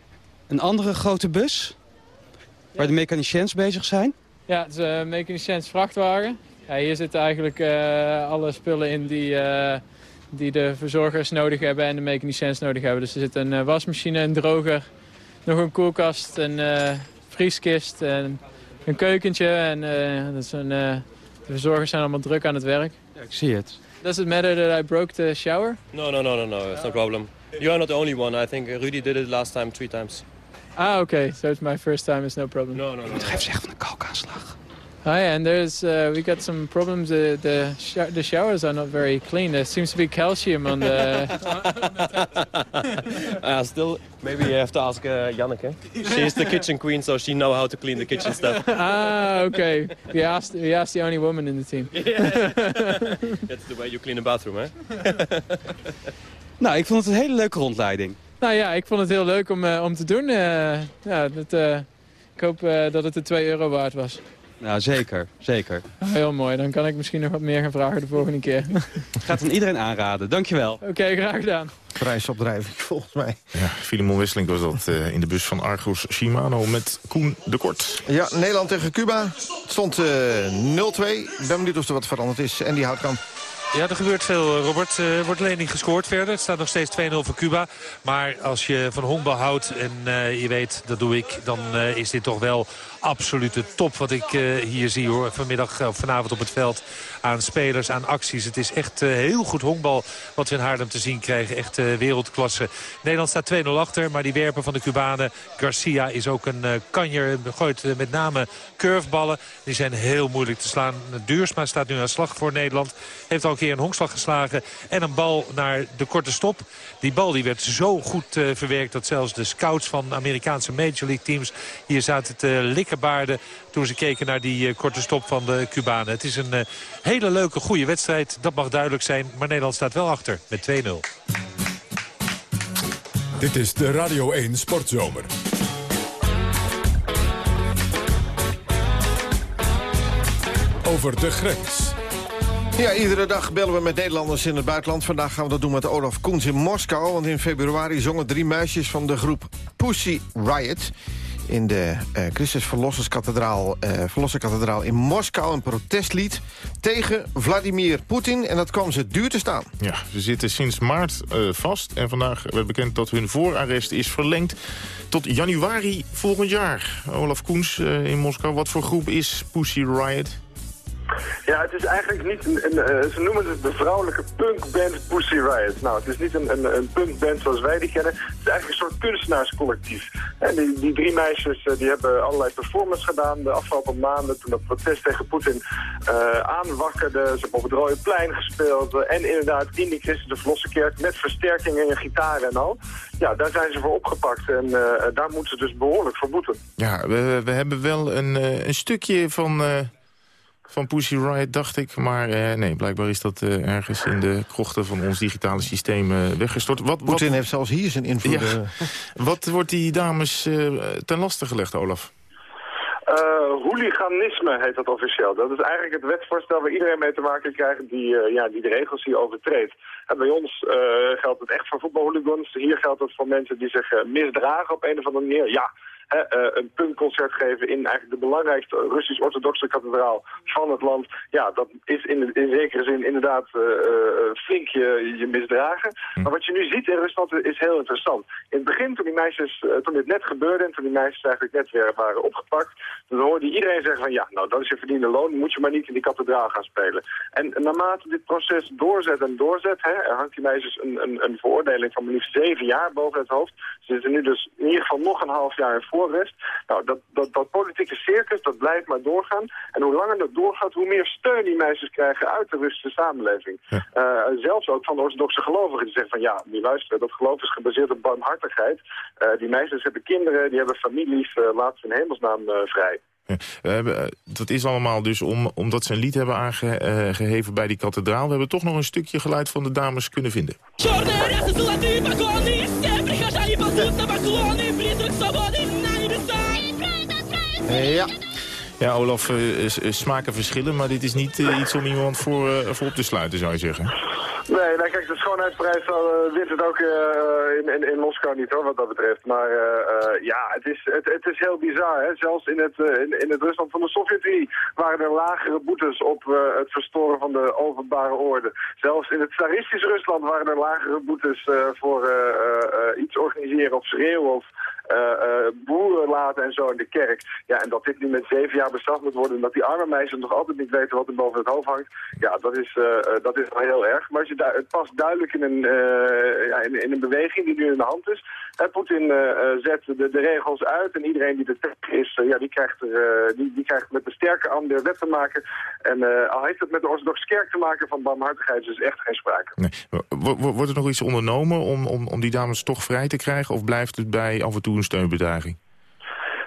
een andere grote bus. Waar de mechaniciëns bezig zijn. Ja, het is een mechaniciëns vrachtwagen. Ja, hier zitten eigenlijk eh, alle spullen in die, eh, die de verzorgers nodig hebben en de mechaniciëns nodig hebben. Dus er zit een eh, wasmachine, een droger, nog een koelkast, een eh, vrieskist, en een keukentje. En eh, dat is een, eh, de verzorgers zijn allemaal druk aan het werk. Ja, ik zie het. Does it matter that I broke the shower? No, no, no, no, no. It's no problem. You are not the only one. I think Rudy did it last time three times. Ah, oké. So it's my first time, it's no problem. No, no, no. Moet toch even zeggen van de kalkaanslag. Oh yeah, and there's uh, we got some problems. Uh, the sh the showers are not very clean. There seems to be calcium on the. Uh, still, maybe you have to ask uh, Janneke. She is the kitchen queen, so she know how to clean the kitchen stuff. ah, okay. We asked we asked the only woman in the team. That's the way you clean a bathroom, hè? Nou, ik vond het een hele leuke rondleiding. Nou ja, ik vond het heel leuk om, eh, om te doen. Eh, ja, dat, eh, ik hoop eh, dat het de 2 euro waard was. Nou, zeker. Zeker. Ah, heel mooi, dan kan ik misschien nog wat meer gaan vragen de volgende keer. Ik ga het aan iedereen aanraden. Dankjewel. Oké, graag gedaan. Prijsopdrijving, volgens mij. Ja, Filimon Wisseling was dat eh, in de bus van Argos Shimano met Koen de Kort. Ja, Nederland tegen Cuba. Het stond eh 0-2. Ik ben benieuwd of er wat veranderd is. En die Houtkamp. Ja, er gebeurt veel, Robert. Er wordt niet gescoord verder. Het staat nog steeds 2-0 voor Cuba. Maar als je van honkbal houdt en eh, je weet, dat doe ik... dan eh, is dit toch wel absolute top wat ik eh, hier zie hoor. Vanmiddag of vanavond op het veld aan spelers, aan acties. Het is echt eh, heel goed honkbal wat we in Haarlem te zien krijgen. Echt eh, wereldklasse. Nederland staat 2-0 achter, maar die werpen van de Cubanen. Garcia is ook een eh, kanjer. Gooit eh, met name curveballen. Die zijn heel moeilijk te slaan. Duursma staat nu aan slag voor Nederland. Heeft al een keer een honkslag geslagen. En een bal naar de korte stop. Die bal die werd zo goed eh, verwerkt dat zelfs de scouts van Amerikaanse Major League teams hier zaten te toen ze keken naar die eh, korte stop van de Cubanen. Het is een eh, hele leuke, goede wedstrijd. Dat mag duidelijk zijn. Maar Nederland staat wel achter met 2-0. Dit is de Radio 1 Sportzomer. Over de grens. Ja, iedere dag bellen we met Nederlanders in het buitenland. Vandaag gaan we dat doen met Olaf Koens in Moskou. Want in februari zongen drie meisjes van de groep Pussy Riot... in de eh Christus Verlosserskathedraal, eh Verlosserkathedraal in Moskou... een protestlied tegen Vladimir Poetin. En dat kwam ze duur te staan. Ja, ze zitten sinds maart eh, vast. En vandaag werd bekend dat hun voorarrest is verlengd tot januari volgend jaar. Olaf Koens eh, in Moskou. Wat voor groep is Pussy Riot? Ja, het is eigenlijk niet een, een, eh, ze noemen het de vrouwelijke punkband Pussy Riot. Nou, het is niet een, een, een punkband zoals wij die kennen. Het is eigenlijk een soort kunstenaarscollectief. En die, die drie meisjes eh, die hebben allerlei performances gedaan de afgelopen maanden toen dat protest tegen Poetin eh, aanwakkerde. Ze hebben op het Rode Plein gespeeld en inderdaad in die Christen Verlossenkerk met versterkingen en gitaren en al. Ja, daar zijn ze voor opgepakt en daar moeten ze dus behoorlijk voor boeten. Ja, we, we hebben wel een, een stukje van, van Pussy Riot, dacht ik. Maar eh, nee, blijkbaar is dat eh, ergens in de krochten van ons digitale systeem eh, weggestort. Wat, wat, Poetin heeft zelfs hier zijn invloed. Ja. wat wordt die dames eh, ten laste gelegd, Olaf? Eh, hooliganisme heet dat officieel. Dat is eigenlijk het wetsvoorstel waar iedereen mee te maken krijgt die, eh, ja, die de regels hier overtreedt. En bij ons eh, geldt het echt voor voetbalhooligans. Hier geldt het voor mensen die zich eh, misdragen op een of andere manier. Ja, hè, eh, een punkconcert geven in eigenlijk de belangrijkste Russisch-orthodoxe kathedraal van het land. Ja, dat is in, in zekere zin inderdaad eh, flink je, je misdragen. Maar wat je nu ziet in Rusland is heel interessant. In het begin, toen, die meisjes, toen dit net gebeurde en toen die meisjes eigenlijk net weer waren opgepakt, toen hoorde iedereen zeggen van ja, nou dat is je verdiende loon, moet je maar niet in die kathedraal gaan spelen. En naarmate dit proces doorzet en doorzet, hè, er hangt die meisjes een, een, een veroordeling van maar liefst zeven jaar boven het hoofd. Ze zitten nu dus in ieder geval nog een half jaar in voorrest. Nou, dat, dat, dat politieke circus, dat blijft maar doorgaan. En hoe langer dat doorgaat, hoe meer steun die meisjes krijgen uit de Russische samenleving. Eh, zelfs ook van de orthodoxe gelovigen die zeggen van ja, die luisteren, dat geloof is gebaseerd op barmhartigheid. Eh, die meisjes hebben kinderen, die hebben families, eh, uh, laat ze in hemelsnaam vrij. Dat is allemaal dus om, omdat ze een lied hebben aangeheven bij die kathedraal. We hebben toch nog een stukje geluid van de dames kunnen vinden. Ja. Ja, Olaf, eh, smaken verschillen, maar dit is niet eh, iets om iemand voor, eh, voor op te sluiten, zou je zeggen. Nee, nou kijk, de schoonheidsprijs uh, wint het ook in, in, in Moskou niet hoor, wat dat betreft. Maar ja, het is, het, het is heel bizar. Hè? Zelfs in het, in, in het Rusland van de Sovjet-Unie waren er lagere boetes op het verstoren van de openbare orde. Zelfs in het tsaristisch Rusland waren er lagere boetes voor iets organiseren of schreeuwen of boeren laten en zo in de kerk. Ja, en dat dit nu met zeven jaar bestraft moet worden... en dat die arme meisjes nog altijd niet weten wat er boven het hoofd hangt... ja, dat is, eh, eh, dat is wel heel erg. Maar je het past duidelijk in een, eh, ja, in, een beweging die nu in de hand is. En Poetin eh, eh, zet de, de regels uit en iedereen die er tegen is... eh, ja, die krijgt, eh, die, die krijgt met de sterke arm de wet te maken. En eh, al heeft het met de orthodoxe kerk te maken van barmhartigheid... dus echt geen sprake. Wo- Wordt er nog iets ondernomen om, om, om die dames toch vrij te krijgen? Of blijft het bij af en toe een steunbetuiging?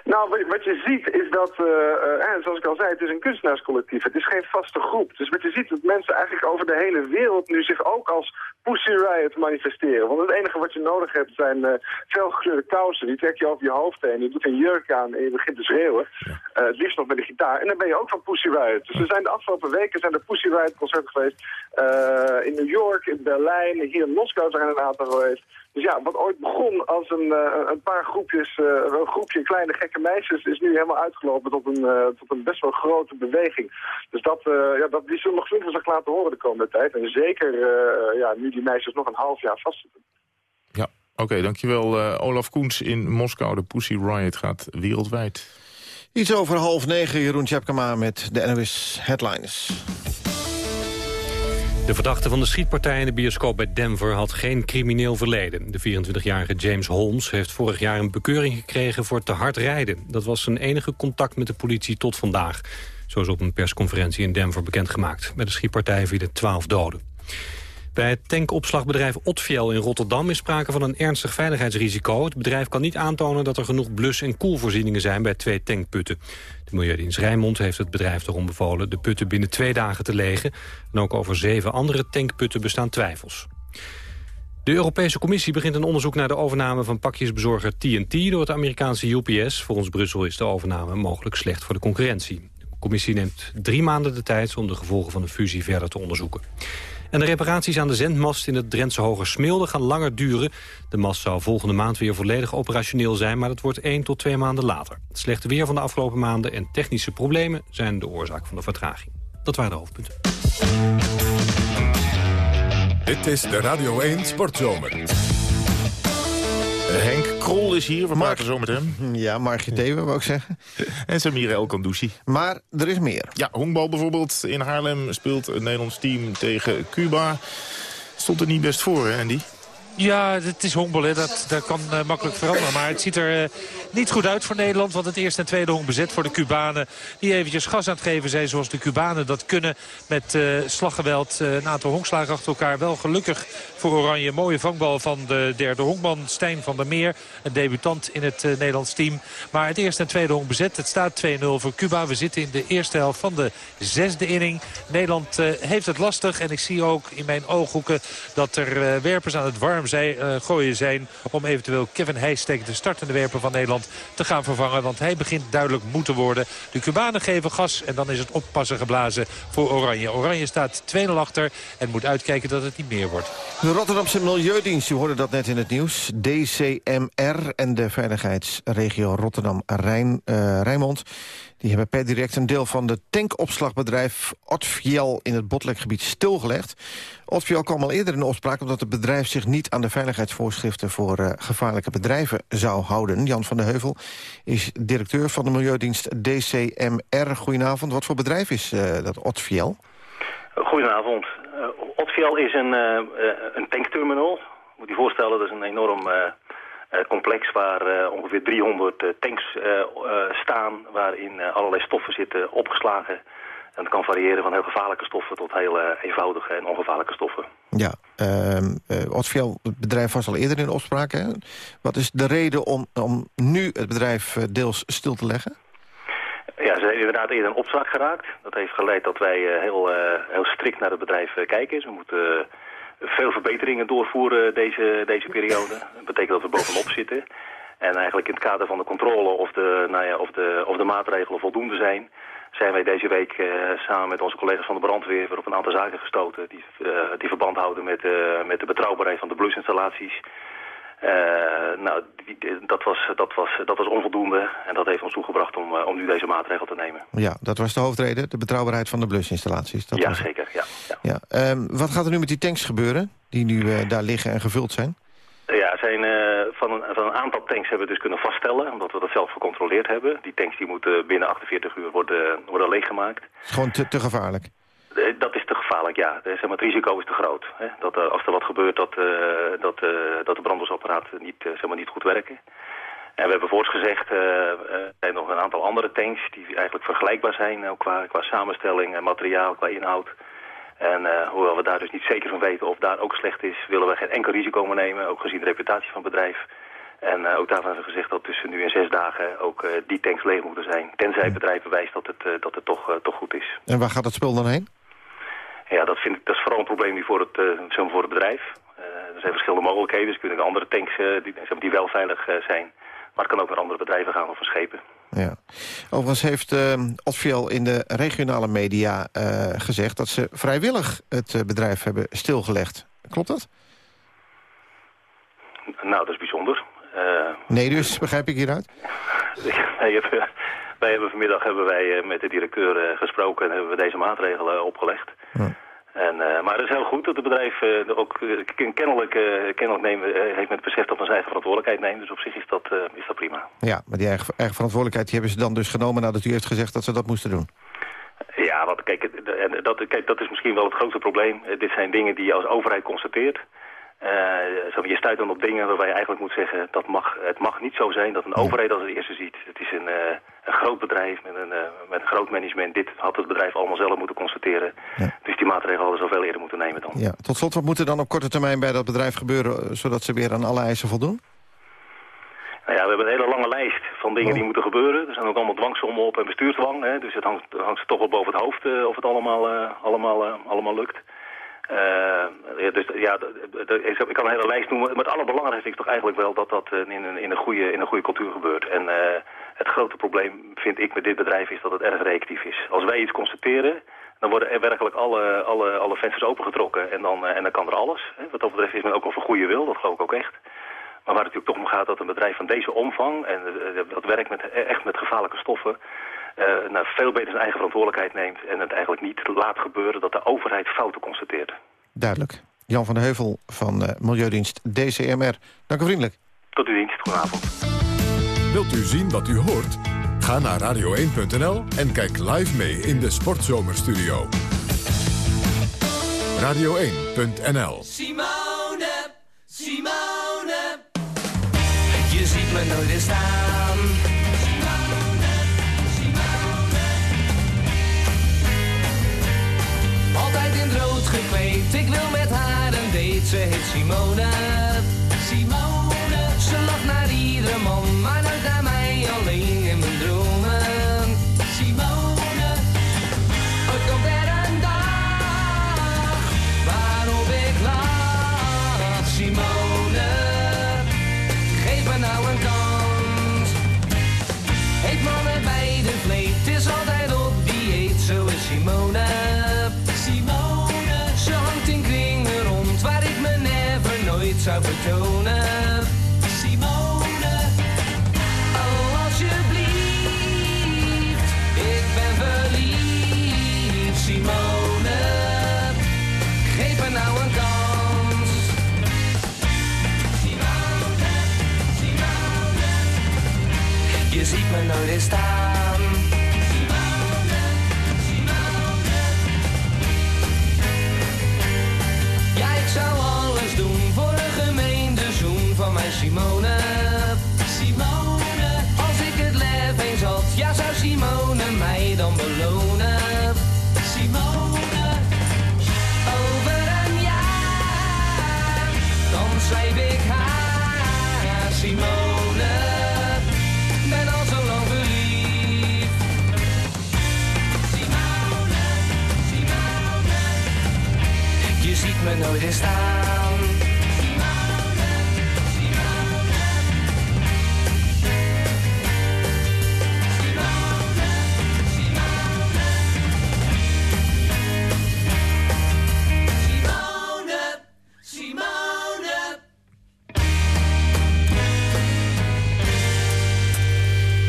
Nou, wat, je ziet is dat, eh, eh, zoals ik al zei, het is een kunstenaarscollectief. Het is geen vaste groep. Dus wat je ziet dat mensen eigenlijk over de hele wereld nu zich ook als Pussy Riot manifesteren. Want het enige wat je nodig hebt zijn eh felgekleurde kousen. Die trek je over je hoofd heen. Je doet een jurk aan en je begint te schreeuwen. Eh, het liefst nog met een gitaar. En dan ben je ook van Pussy Riot. Dus er zijn de afgelopen weken zijn er Pussy Riot concerten geweest. eh, in New York, in Berlijn, hier in Moskou zijn er een aantal geweest. Dus ja, wat ooit begon als een, eh, een paar groepjes, eh, een groepje kleine gekke meisjes, is nu helemaal uitgelopen tot een, eh, tot een best wel grote beweging. Dus dat, eh, ja, dat, die zullen nog zich laten horen de komende tijd. En zeker eh, ja, nu die meisjes nog een half jaar vastzitten. Ja, oké, dankjewel eh, Olaf Koens in Moskou. De Pussy Riot gaat wereldwijd. Iets over half negen, Jeroen Tjepkema met de NOS Headlines. De verdachte van de schietpartij in de bioscoop bij Denver had geen crimineel verleden. De 24-jarige James Holmes heeft vorig jaar een bekeuring gekregen voor te hard rijden. Dat was zijn enige contact met de politie tot vandaag. Zo is op een persconferentie in Denver bekendgemaakt. Bij de schietpartij vielen 12 doden. Bij het tankopslagbedrijf Otfiel in Rotterdam is sprake van een ernstig veiligheidsrisico. Het bedrijf kan niet aantonen dat er genoeg blus- en koelvoorzieningen zijn bij twee tankputten. De Milieudienst Rijnmond heeft het bedrijf erom bevolen de putten binnen twee dagen te legen. En ook over zeven andere tankputten bestaan twijfels. De Europese Commissie begint een onderzoek naar de overname van pakjesbezorger TNT door het Amerikaanse UPS. Volgens Brussel is de overname mogelijk slecht voor de concurrentie. De Commissie neemt drie maanden de tijd om de gevolgen van de fusie verder te onderzoeken. En de reparaties aan de zendmast in het Drentse Hogersmilde gaan langer duren. De mast zou volgende maand weer volledig operationeel zijn... maar dat wordt één tot twee maanden later. Het slechte weer van de afgelopen maanden en technische problemen... zijn de oorzaak van de vertraging. Dat waren de hoofdpunten. Dit is de Radio 1 Sportzomer. Henk Krol is hier, we praten zo met hem. Ja, Margje Thewe, wou ik zeggen. En Samir El Kandouchi. Maar er is meer. Ja, honkbal bijvoorbeeld. In Haarlem speelt het Nederlands team tegen Cuba. Stond er niet best voor, hè Andy? Ja, het is honkbal. Dat, dat kan eh, makkelijk veranderen. Maar het ziet er eh, niet goed uit voor Nederland. Want het eerste en tweede honk bezet voor de Cubanen. Die eventjes gas aan het geven zijn zoals de Cubanen dat kunnen. Met eh, slaggeweld een aantal honkslagen achter elkaar. Wel gelukkig voor Oranje. Mooie vangbal van de derde honkman Stijn van der Meer. Een debutant in het Nederlands team. Maar het eerste en tweede honk bezet. Het staat 2-0 voor Cuba. We zitten in de eerste helft van de zesde inning. Nederland heeft het lastig. En ik zie ook in mijn ooghoeken dat er werpers aan het warm zij, eh, gooien zijn... om eventueel Kevin Heijstek, de startende werper van Nederland, te gaan vervangen. Want hij begint duidelijk moe te worden. De Cubanen geven gas en dan is het oppassen geblazen voor Oranje. Oranje staat 2-0 achter en moet uitkijken dat het niet meer wordt. De Rotterdamse Milieudienst, u hoorde dat net in het nieuws. DCMR en de veiligheidsregio Rotterdam-Rijn, eh, Rijnmond... die hebben per direct een deel van de tankopslagbedrijf Otfiel... in het Botlekgebied stilgelegd. Otfiel kwam al eerder in opspraak... omdat het bedrijf zich niet aan de veiligheidsvoorschriften... voor eh, gevaarlijke bedrijven zou houden. Jan van de Heuvel is directeur van de Milieudienst DCMR. Goedenavond. Wat voor bedrijf is eh, dat Otfiel? Goedenavond. Uh, Otfiel is een, uh, een tankterminal. Moet je voorstellen, dat is een enorm complex waar ongeveer 300 tanks staan... waarin allerlei stoffen zitten opgeslagen. En het kan variëren van heel gevaarlijke stoffen tot heel eenvoudige en ongevaarlijke stoffen. Ja, uh, Otfiel, het bedrijf was al eerder in opspraak. Hè? Wat is de reden om, om nu het bedrijf deels stil te leggen? Ja, ze zijn inderdaad eerder in opspraak geraakt. Dat heeft geleid dat wij heel, heel strikt naar het bedrijf kijken. We moeten veel verbeteringen doorvoeren deze, deze periode. Dat betekent dat we bovenop zitten. En eigenlijk in het kader van de controle of de, nou ja, of de, of de maatregelen voldoende zijn... zijn wij deze week samen met onze collega's van de brandweer... weer op een aantal zaken gestoten die, die verband houden met, met de betrouwbaarheid van de blusinstallaties... Uh, nou, die, dat, was, dat, was, dat was onvoldoende en dat heeft ons toegebracht om, uh, om nu deze maatregel te nemen. Ja, dat was de hoofdreden, de betrouwbaarheid van de blusinstallaties. Dat ja, zeker. Ja, ja. ja. Um, wat gaat er nu met die tanks gebeuren die nu uh, daar liggen en gevuld zijn? Ja, zijn eh, van, een, van een aantal tanks hebben we dus kunnen vaststellen, omdat we dat zelf gecontroleerd hebben. Die tanks die moeten binnen 48 uur worden, worden leeggemaakt. Gewoon te, te gevaarlijk. Eh, Dat is te gevaarlijk, ja. Eh, het risico is te groot. Hè? Dat eh, als er wat gebeurt, dat, dat, dat de brandweerapparaten niet, zeg niet goed werken. En we hebben voorts gezegd, er zijn nog een aantal andere tanks die eigenlijk vergelijkbaar zijn, ook qua, qua samenstelling, en materiaal, qua inhoud. En hoewel we daar dus niet zeker van weten of daar ook slecht is, willen we geen enkel risico meer nemen, ook gezien de reputatie van het bedrijf. En ook daarvan hebben we gezegd dat tussen nu en zes dagen ook die tanks leeg moeten zijn. Tenzij het bedrijf bewijst dat het, dat het toch, toch goed is. En waar gaat het spul dan heen? Ja, dat, vind ik, dat is vooral een probleem voor het, eh, voor het bedrijf. Eh, er zijn verschillende mogelijkheden. Dus kunnen andere tanks eh, die, die wel veilig zijn. Maar het kan ook naar andere bedrijven gaan of naar schepen. Ja. Overigens heeft uh, Otfiel in de regionale media gezegd... dat ze vrijwillig het bedrijf hebben stilgelegd. Klopt dat? Nou, dat is bijzonder. Nee, dus begrijp ik hieruit? wij, hebben, wij hebben vanmiddag hebben wij met de directeur gesproken en hebben we deze maatregelen opgelegd. En, eh, maar het is heel goed dat het bedrijf eh, ook eh, ken- kennelijk, kennelijk nemen, heeft met besef dat men zijn eigen verantwoordelijkheid neemt. Dus op zich is dat, is dat prima. Ja, maar die eigen, eigen verantwoordelijkheid die hebben ze dan dus genomen... nadat u heeft gezegd dat ze dat moesten doen. Ja, want kijk, dat, kijk, dat is misschien wel het grootste probleem. Dit zijn dingen die je als overheid constateert. Eh, je stuit dan op dingen waarbij je eigenlijk moet zeggen... Dat mag, het mag niet zo zijn dat een overheid als het eerste ziet. Het is een, eh, een groot bedrijf met een, eh, met een groot management. Dit had het bedrijf allemaal zelf moeten constateren. Dus die maatregelen hadden ze zoveel eerder moeten nemen dan. Ja. Tot slot, wat moet er dan op korte termijn bij dat bedrijf gebeuren... zodat ze weer aan alle eisen voldoen? Nou ja, we hebben een hele lange lijst van dingen die moeten gebeuren. Er zijn ook allemaal dwangsommen op en bestuursdwang. Hè? Dus het hangt, hangt toch wel boven het hoofd of het allemaal, allemaal, allemaal lukt. Ja, dus ja, ik kan een hele lijst noemen. Maar het allerbelangrijkste is toch eigenlijk wel dat dat eh, in een, in een, goede, in een goede cultuur gebeurt. En eh, het grote probleem vind ik met dit bedrijf is dat het erg reactief is. Als wij iets constateren, dan worden er werkelijk alle, alle, alle vensters opengetrokken. En dan, eh, en dan kan er alles. Hè. Wat dat betreft is men ook wel voor goede wil, dat geloof ik ook echt. Maar waar het natuurlijk toch om gaat dat een bedrijf van deze omvang... en dat werkt met, echt met gevaarlijke stoffen... eh, nou, veel beter zijn eigen verantwoordelijkheid neemt... en het eigenlijk niet laat gebeuren dat de overheid fouten constateert. Duidelijk. Jan van de Heuvel van eh, Milieudienst DCMR. Dank u vriendelijk. Tot uw dienst, goedenavond. Wilt u zien wat u hoort? Ga naar radio1.nl en kijk live mee in de Sportzomerstudio. Radio1.nl Simone, Simone. Je ziet me nooit eens staan. Ik wil met haar een date. Ze heet Simone.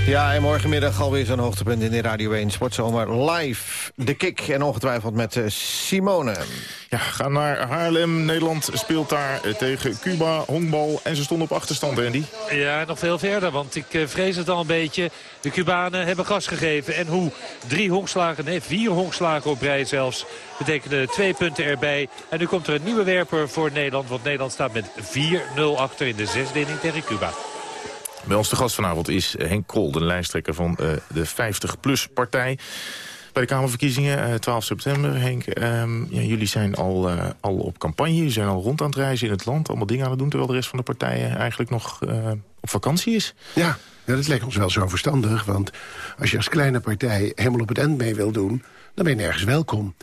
Ja, en morgenmiddag alweer zo'n hoogtepunt in de Radio 1 Sportzomer. Live, de kick en ongetwijfeld met eh, Simone. Ja, ga naar Haarlem. Nederland speelt daar eh, tegen Cuba, honkbal. En ze stonden op achterstand, Andy. Ja, nog veel verder, want ik eh, vrees het al een beetje. De Cubanen hebben gas gegeven. En hoe? Drie honkslagen, nee, vier honkslagen op rij zelfs. Betekende twee punten erbij. En nu komt er een nieuwe werper voor Nederland. Want Nederland staat met 4-0 achter in de zesde inning tegen Cuba. Bij ons gast vanavond is Henk Krol, de lijsttrekker van eh, de 50PLUS-partij. Bij de Kamerverkiezingen, eh, 12 september. Henk, ehm, ja, jullie zijn al, eh, al op campagne, jullie zijn al rond aan het reizen in het land. Allemaal dingen aan het doen, terwijl de rest van de partijen eigenlijk nog eh, op vakantie is. Ja, dat lijkt ons wel zo verstandig. Want als je als kleine partij helemaal op het eind mee wil doen... dan ben je nergens welkom.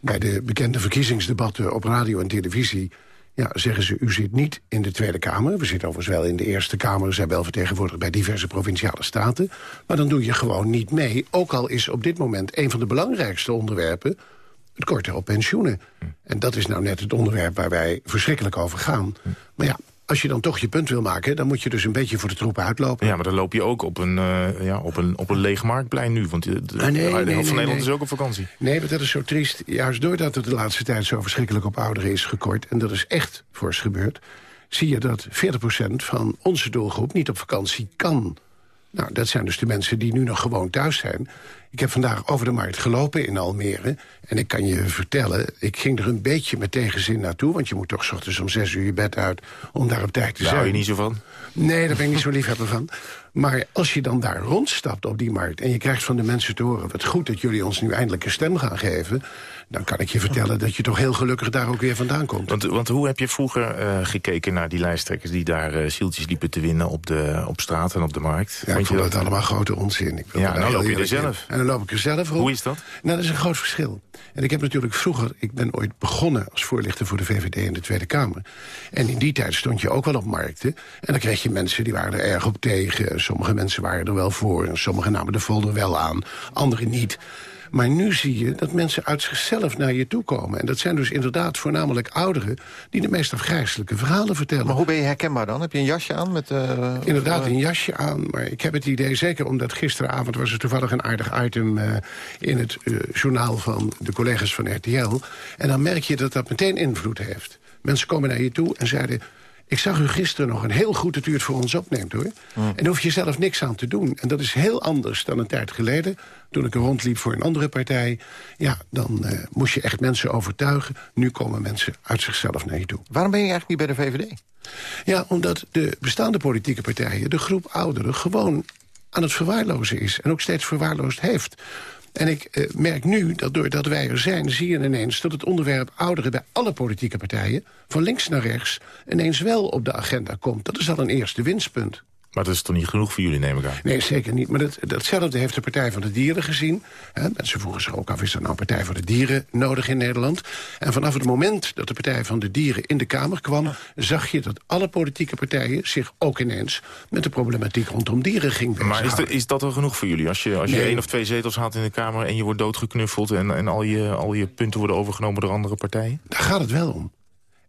Bij de bekende verkiezingsdebatten op radio en televisie... Ja, zeggen ze, u zit niet in de Tweede Kamer. We zitten overigens wel in de Eerste Kamer. We zijn wel vertegenwoordigd bij diverse provinciale staten. Maar dan doe je gewoon niet mee. Ook al is op dit moment een van de belangrijkste onderwerpen... het korten op pensioenen. En dat is nou net het onderwerp waar wij verschrikkelijk over gaan. Maar ja, als je dan toch je punt wil maken... dan moet je dus een beetje voor de troepen uitlopen. Ja, maar dan loop je ook op een, eh, ja, op een, op een leeg marktplein nu. Want de, de, Ah, nee, de helft nee, van Nederland nee. is ook op vakantie. Nee, maar dat is zo triest. Juist doordat het de laatste tijd zo verschrikkelijk op ouderen is gekort... en dat is echt fors gebeurd... zie je dat 40% van onze doelgroep niet op vakantie kan. Nou, dat zijn dus de mensen die nu nog gewoon thuis zijn. Ik heb vandaag over de markt gelopen in Almere. En ik kan je vertellen, ik ging er een beetje met tegenzin naartoe... want je moet toch 's ochtends om zes uur je bed uit om daar op tijd te Daar zijn. hou je niet zo van? Nee, daar ben ik niet zo liefhebber van. Maar als je dan daar rondstapt op die markt... en je krijgt van de mensen te horen... wat goed dat jullie ons nu eindelijk een stem gaan geven... dan kan ik je vertellen dat je toch heel gelukkig daar ook weer vandaan komt. Want, want hoe heb je vroeger eh, gekeken naar die lijsttrekkers... die daar eh, zieltjes liepen te winnen op, de, op straat en op de markt? Ja, ik vond dat allemaal grote onzin. Ik Ja, daar nou loop je er in. zelf. En dan loop ik er zelf op. Hoe is dat? Nou, dat is een groot verschil. En ik heb natuurlijk vroeger... Ik ben ooit begonnen als voorlichter voor de VVD in de Tweede Kamer. En in die tijd stond je ook wel op markten. En dan kreeg je mensen die waren er erg op tegen. Sommige mensen waren er wel voor. En sommigen namen de folder wel aan. Anderen niet. Maar nu zie je dat mensen uit zichzelf naar je toe komen. En dat zijn dus inderdaad voornamelijk ouderen... die de meest afgrijzelijke verhalen vertellen. Maar hoe ben je herkenbaar dan? Heb je een jasje aan? Met, eh, Inderdaad, eh, een jasje aan. Maar ik heb het idee, zeker omdat gisteravond was er toevallig een aardig item... eh, in het eh, journaal van de collega's van RTL. En dan merk je dat dat meteen invloed heeft. Mensen komen naar je toe en zeiden... ik zag u gisteren nog een heel goed dat u het voor ons opneemt, hoor. En daar hoef je zelf niks aan te doen. En dat is heel anders dan een tijd geleden. Toen ik er rondliep voor een andere partij... ja, dan eh, moest je echt mensen overtuigen. Nu komen mensen uit zichzelf naar je toe. Waarom ben je eigenlijk niet bij de VVD? Ja, omdat de bestaande politieke partijen... de groep ouderen gewoon aan het verwaarlozen is. En ook steeds verwaarloosd heeft. En ik eh, merk nu dat doordat wij er zijn... zie je ineens dat het onderwerp ouderen bij alle politieke partijen... van links naar rechts ineens wel op de agenda komt. Dat is al een eerste winstpunt. Maar dat is toch niet genoeg voor jullie, neem ik aan? Nee, zeker niet. Maar dat, datzelfde heeft de Partij van de Dieren gezien. Hè, mensen vroegen zich ook af, is er nou een Partij van de Dieren nodig in Nederland? En vanaf het moment dat de Partij van de Dieren in de Kamer kwam... zag je dat alle politieke partijen zich ook ineens... met de problematiek rondom dieren ging Maar is, bezighouden. er- is dat er genoeg voor jullie? Als je, als je één of twee zetels haalt in de Kamer... en je wordt doodgeknuffeld en, en al, je, al je punten worden overgenomen door andere partijen? Daar gaat het wel om.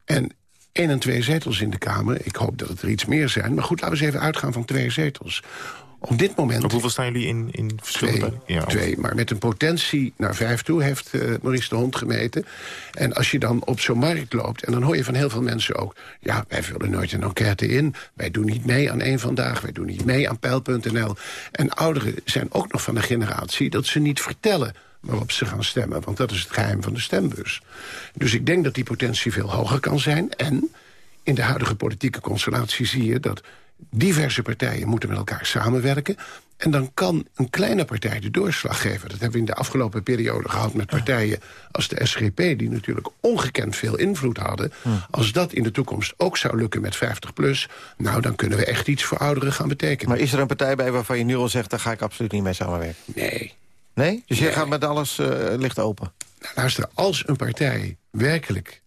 En één en twee zetels in de Kamer. Ik hoop dat het er iets meer zijn. Maar goed, laten we eens even uitgaan van twee zetels. Op dit moment... Op hoeveel staan jullie in, in verschillende Twee? Ja, twee, maar met een potentie naar vijf toe heeft eh, Maurice de Hond gemeten. En als je dan op zo'n markt loopt... en dan hoor je van heel veel mensen ook... ja, wij vullen nooit een enquête in. Wij doen niet mee aan één Vandaag. Wij doen niet mee aan Peil.nl. En ouderen zijn ook nog van de generatie... dat ze niet vertellen waarop ze gaan stemmen. Want dat is het geheim van de stembus. Dus ik denk dat die potentie veel hoger kan zijn. En in de huidige politieke constellatie zie je dat diverse partijen moeten met elkaar samenwerken. En dan kan een kleine partij de doorslag geven. Dat hebben we in de afgelopen periode gehad met partijen als de SGP... die natuurlijk ongekend veel invloed hadden. Als dat in de toekomst ook zou lukken met 50PLUS... nou, dan kunnen we echt iets voor ouderen gaan betekenen. Maar is er een partij bij waarvan je nu al zegt... daar ga ik absoluut niet mee samenwerken? Nee. Nee? Dus jij Nee. gaat met alles eh, licht open? Nou, luister, als een partij werkelijk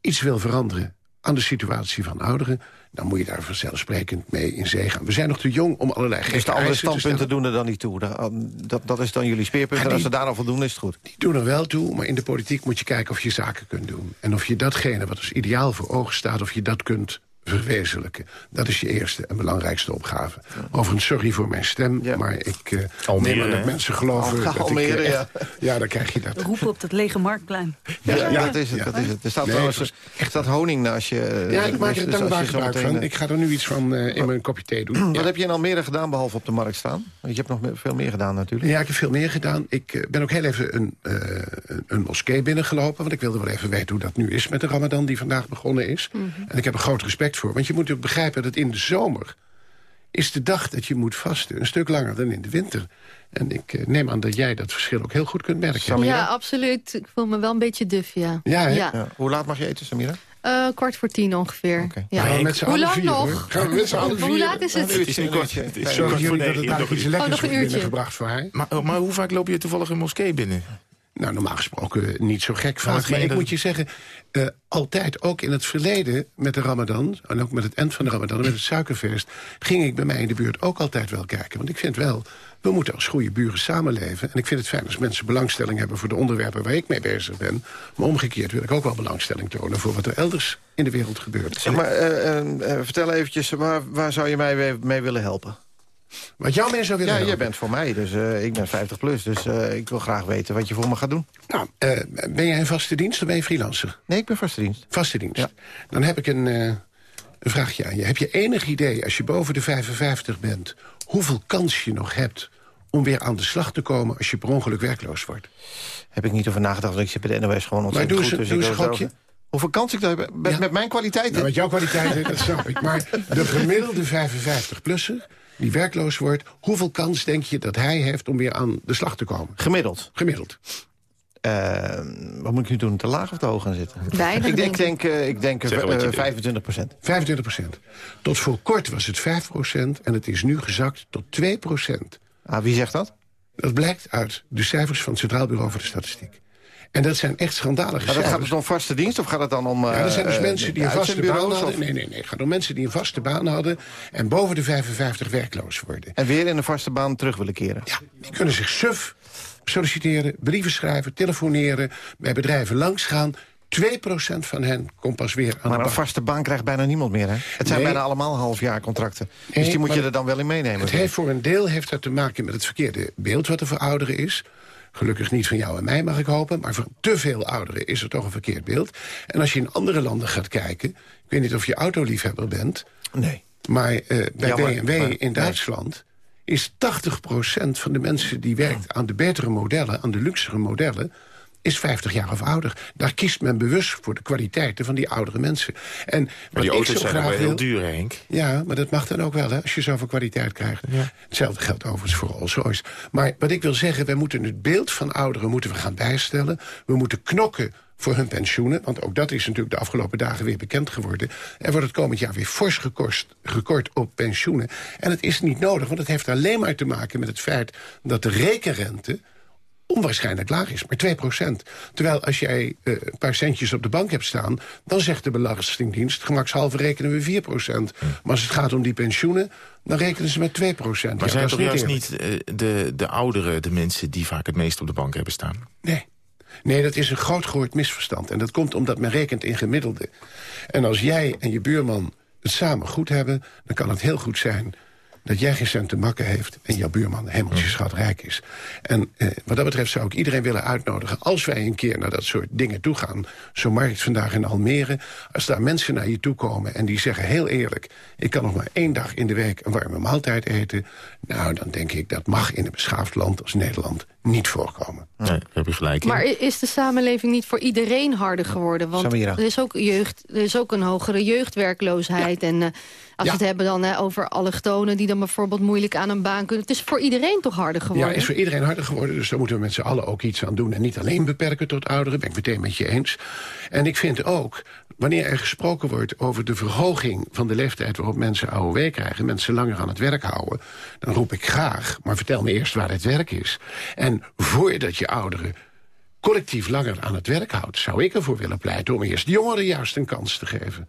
iets wil veranderen aan de situatie van ouderen... dan moet je daar vanzelfsprekend mee in zee gaan. We zijn nog te jong om allerlei Dus gekke de andere standpunten doen er dan niet toe? Daar- Dat, dat is dan jullie speerpunt. Ja, en als die- ze daar al voldoen, is het goed. Die doen er wel toe, maar in de politiek moet je kijken of je zaken kunt doen. En of je datgene wat als ideaal voor ogen staat, of je dat kunt verwezenlijken. Dat is je eerste en belangrijkste opgave. Overigens, sorry voor mijn stem, maar ik eh, Almere, neem aan dat hè? mensen geloven... Al- dat ik, Almere, eh, echt- ja, dan krijg je dat. Roepen op dat lege marktplein. Ja, Ja, dat is het. ja. Dat is het. Er staat Nee, trouwens echt staat honing naast je. eh, Ja, ik maak dus er als dankbaar gebruik van. Ik ga er nu iets van eh, in mijn kopje thee doen. Wat heb je in Almere gedaan, behalve op de markt staan? Want je hebt nog veel meer gedaan natuurlijk. Ja, ik heb veel meer gedaan. Ik ben ook heel even een, eh, een- een moskee binnengelopen... want ik wilde wel even weten hoe dat nu is met de ramadan die vandaag begonnen is. En ik heb er groot respect voor. Want je moet ook begrijpen dat in de zomer... is de dag dat je moet vasten een stuk langer dan in de winter. En ik eh, neem aan dat jij dat verschil ook heel goed kunt merken. Ja, absoluut. Ik voel me wel een beetje duf, ja. Ja. Hoe laat mag je eten, Samira? Eh, kwart voor tien ongeveer. Ja. We met z'n Hoe lang nog? Gaan we met z'n allen Hoe vieren? laat is het? Het is een kortje. Het is dat het nog iets lekkers nog een wordt uurtje. binnengebracht voor haar? Maar, oh, maar hoe vaak loop je toevallig een moskee binnen? Nou, normaal gesproken niet zo gek vaak. Maar ik moet je zeggen, eh, altijd, ook in het verleden met de ramadan... en ook met het eind van de ramadan en met het suikerfeest... ging ik bij mij in de buurt ook altijd wel kijken. Want ik vind wel, we moeten als goede buren samenleven. En ik vind het fijn als mensen belangstelling hebben... voor de onderwerpen waar ik mee bezig ben. Maar omgekeerd wil ik ook wel belangstelling tonen... voor wat er elders in de wereld gebeurt. Zeg maar, eh, eh, vertel eventjes, waar, waar zou je mij mee willen helpen? Wat jou mee zou willen Ja, jij bent voor mij, dus eh, ik ben 50 plus. Dus eh, ik wil graag weten wat je voor me gaat doen. Nou, eh, ben jij een vaste dienst of ben je freelancer? Nee, ik ben vaste dienst. Vaste dienst. Dan heb ik een, een vraagje aan je. Heb je enig idee, als je boven de 55 bent... hoeveel kans je nog hebt om weer aan de slag te komen... als je per ongeluk werkloos wordt? Heb ik niet over nagedacht, want ik zit bij de NOS gewoon Maar ontzettend doe eens, goed. dus doe eens een over- Hoeveel kans ik daar heb? Met, met mijn kwaliteiten? Nou, met jouw kwaliteiten, dat snap ik. Maar de gemiddelde 55-plusser die werkloos wordt... hoeveel kans denk je dat hij heeft om weer aan de slag te komen? Gemiddeld? Gemiddeld. Eh, wat moet ik nu doen? Te laag of te hoog gaan zitten? Weinig, ik denk, denk eh, ik denk eh, Zeg wat je eh, denkt. 25 procent. 25 procent. Tot voor kort was het 5 procent en het is nu gezakt tot 2 procent. Ah, wie zegt dat? Dat blijkt uit de cijfers van het Centraal Bureau voor de Statistiek. En dat zijn echt schandalige Maar dat cijfers. gaat het om vaste dienst of gaat het dan om... Ja, er zijn dus eh, mensen die een vaste baan hadden. of- Nee, nee, nee. Het gaat om mensen die een vaste baan hadden... en boven de 55 werkloos worden. En weer in een vaste baan terug willen keren? Ja, die kunnen zich suf solliciteren, brieven schrijven, telefoneren... bij bedrijven langsgaan. 2% van hen komt pas weer aan Maar een vaste baan krijgt bijna niemand meer, hè? Het zijn Nee. bijna allemaal halfjaarcontracten. dus Nee, die moet je er dan wel in meenemen. Het heeft voor een deel heeft dat te maken met het verkeerde beeld wat er voor ouderen is. Gelukkig niet van jou en mij, mag ik hopen. Maar voor te veel ouderen is er toch een verkeerd beeld. En als je in andere landen gaat kijken... ik weet niet of je autoliefhebber bent... Nee. maar eh, bij BMW in nee. Duitsland... is 80% van de mensen die werkt aan de betere modellen... aan de luxere modellen is 50 jaar of ouder. Daar kiest men bewust voor de kwaliteiten van die oudere mensen. En Maar wat die ik auto's zo zijn wel heel wil- duur, Henk. ja, maar dat mag dan ook wel, hè, als je zoveel kwaliteit krijgt. Hetzelfde geldt overigens voor Rolls-Royce. Maar wat ik wil zeggen, wij moeten het beeld van ouderen moeten we gaan bijstellen. We moeten knokken voor hun pensioenen. Want ook dat is natuurlijk de afgelopen dagen weer bekend geworden. Er wordt het komend jaar weer fors gekort op pensioenen. En het is niet nodig, want het heeft alleen maar te maken met het feit... dat de rekenrente onwaarschijnlijk laag is, maar 2% Terwijl als jij eh, een paar centjes op de bank hebt staan... dan zegt de Belastingdienst, gemakshalve rekenen we 4% Maar als het gaat om die pensioenen, dan rekenen ze met 2% Maar ja, zijn toch is juist niet eh, de, de ouderen, de mensen die vaak het meest op de bank hebben staan? Nee. Nee, dat is een groot gehoord misverstand. En dat komt omdat men rekent in gemiddelde. En als jij en je buurman het samen goed hebben... dan kan het heel goed zijn dat jij geen cent te makken heeft... en jouw buurman hemeltje schatrijk is. En eh, wat dat betreft zou ik iedereen willen uitnodigen... als wij een keer naar dat soort dingen toe gaan... zo'n markt vandaag in Almere... als daar mensen naar je toe komen en die zeggen heel eerlijk... ik kan nog maar één dag in de week een warme maaltijd eten... nou, dan denk ik dat mag in een beschaafd land als Nederland niet voorkomen. Nee, daar heb je gelijk in. Maar is de samenleving niet voor iedereen harder geworden? Want Samira. er is, ook jeugd, er is ook een hogere jeugdwerkloosheid. En eh, als we het hebben dan eh, over allochtonen... die dan bijvoorbeeld moeilijk aan een baan kunnen. Het is voor iedereen toch harder geworden? Ja, is voor iedereen harder geworden. Dus daar moeten we met z'n allen ook iets aan doen. En niet alleen beperken tot ouderen, ben ik meteen met je eens. En ik vind ook, wanneer er gesproken wordt over de verhoging van de leeftijd waarop mensen AOW krijgen, mensen langer aan het werk houden, dan roep ik graag, maar vertel me eerst waar het werk is. En voordat je ouderen collectief langer aan het werk houdt, zou ik ervoor willen pleiten om eerst de jongeren juist een kans te geven.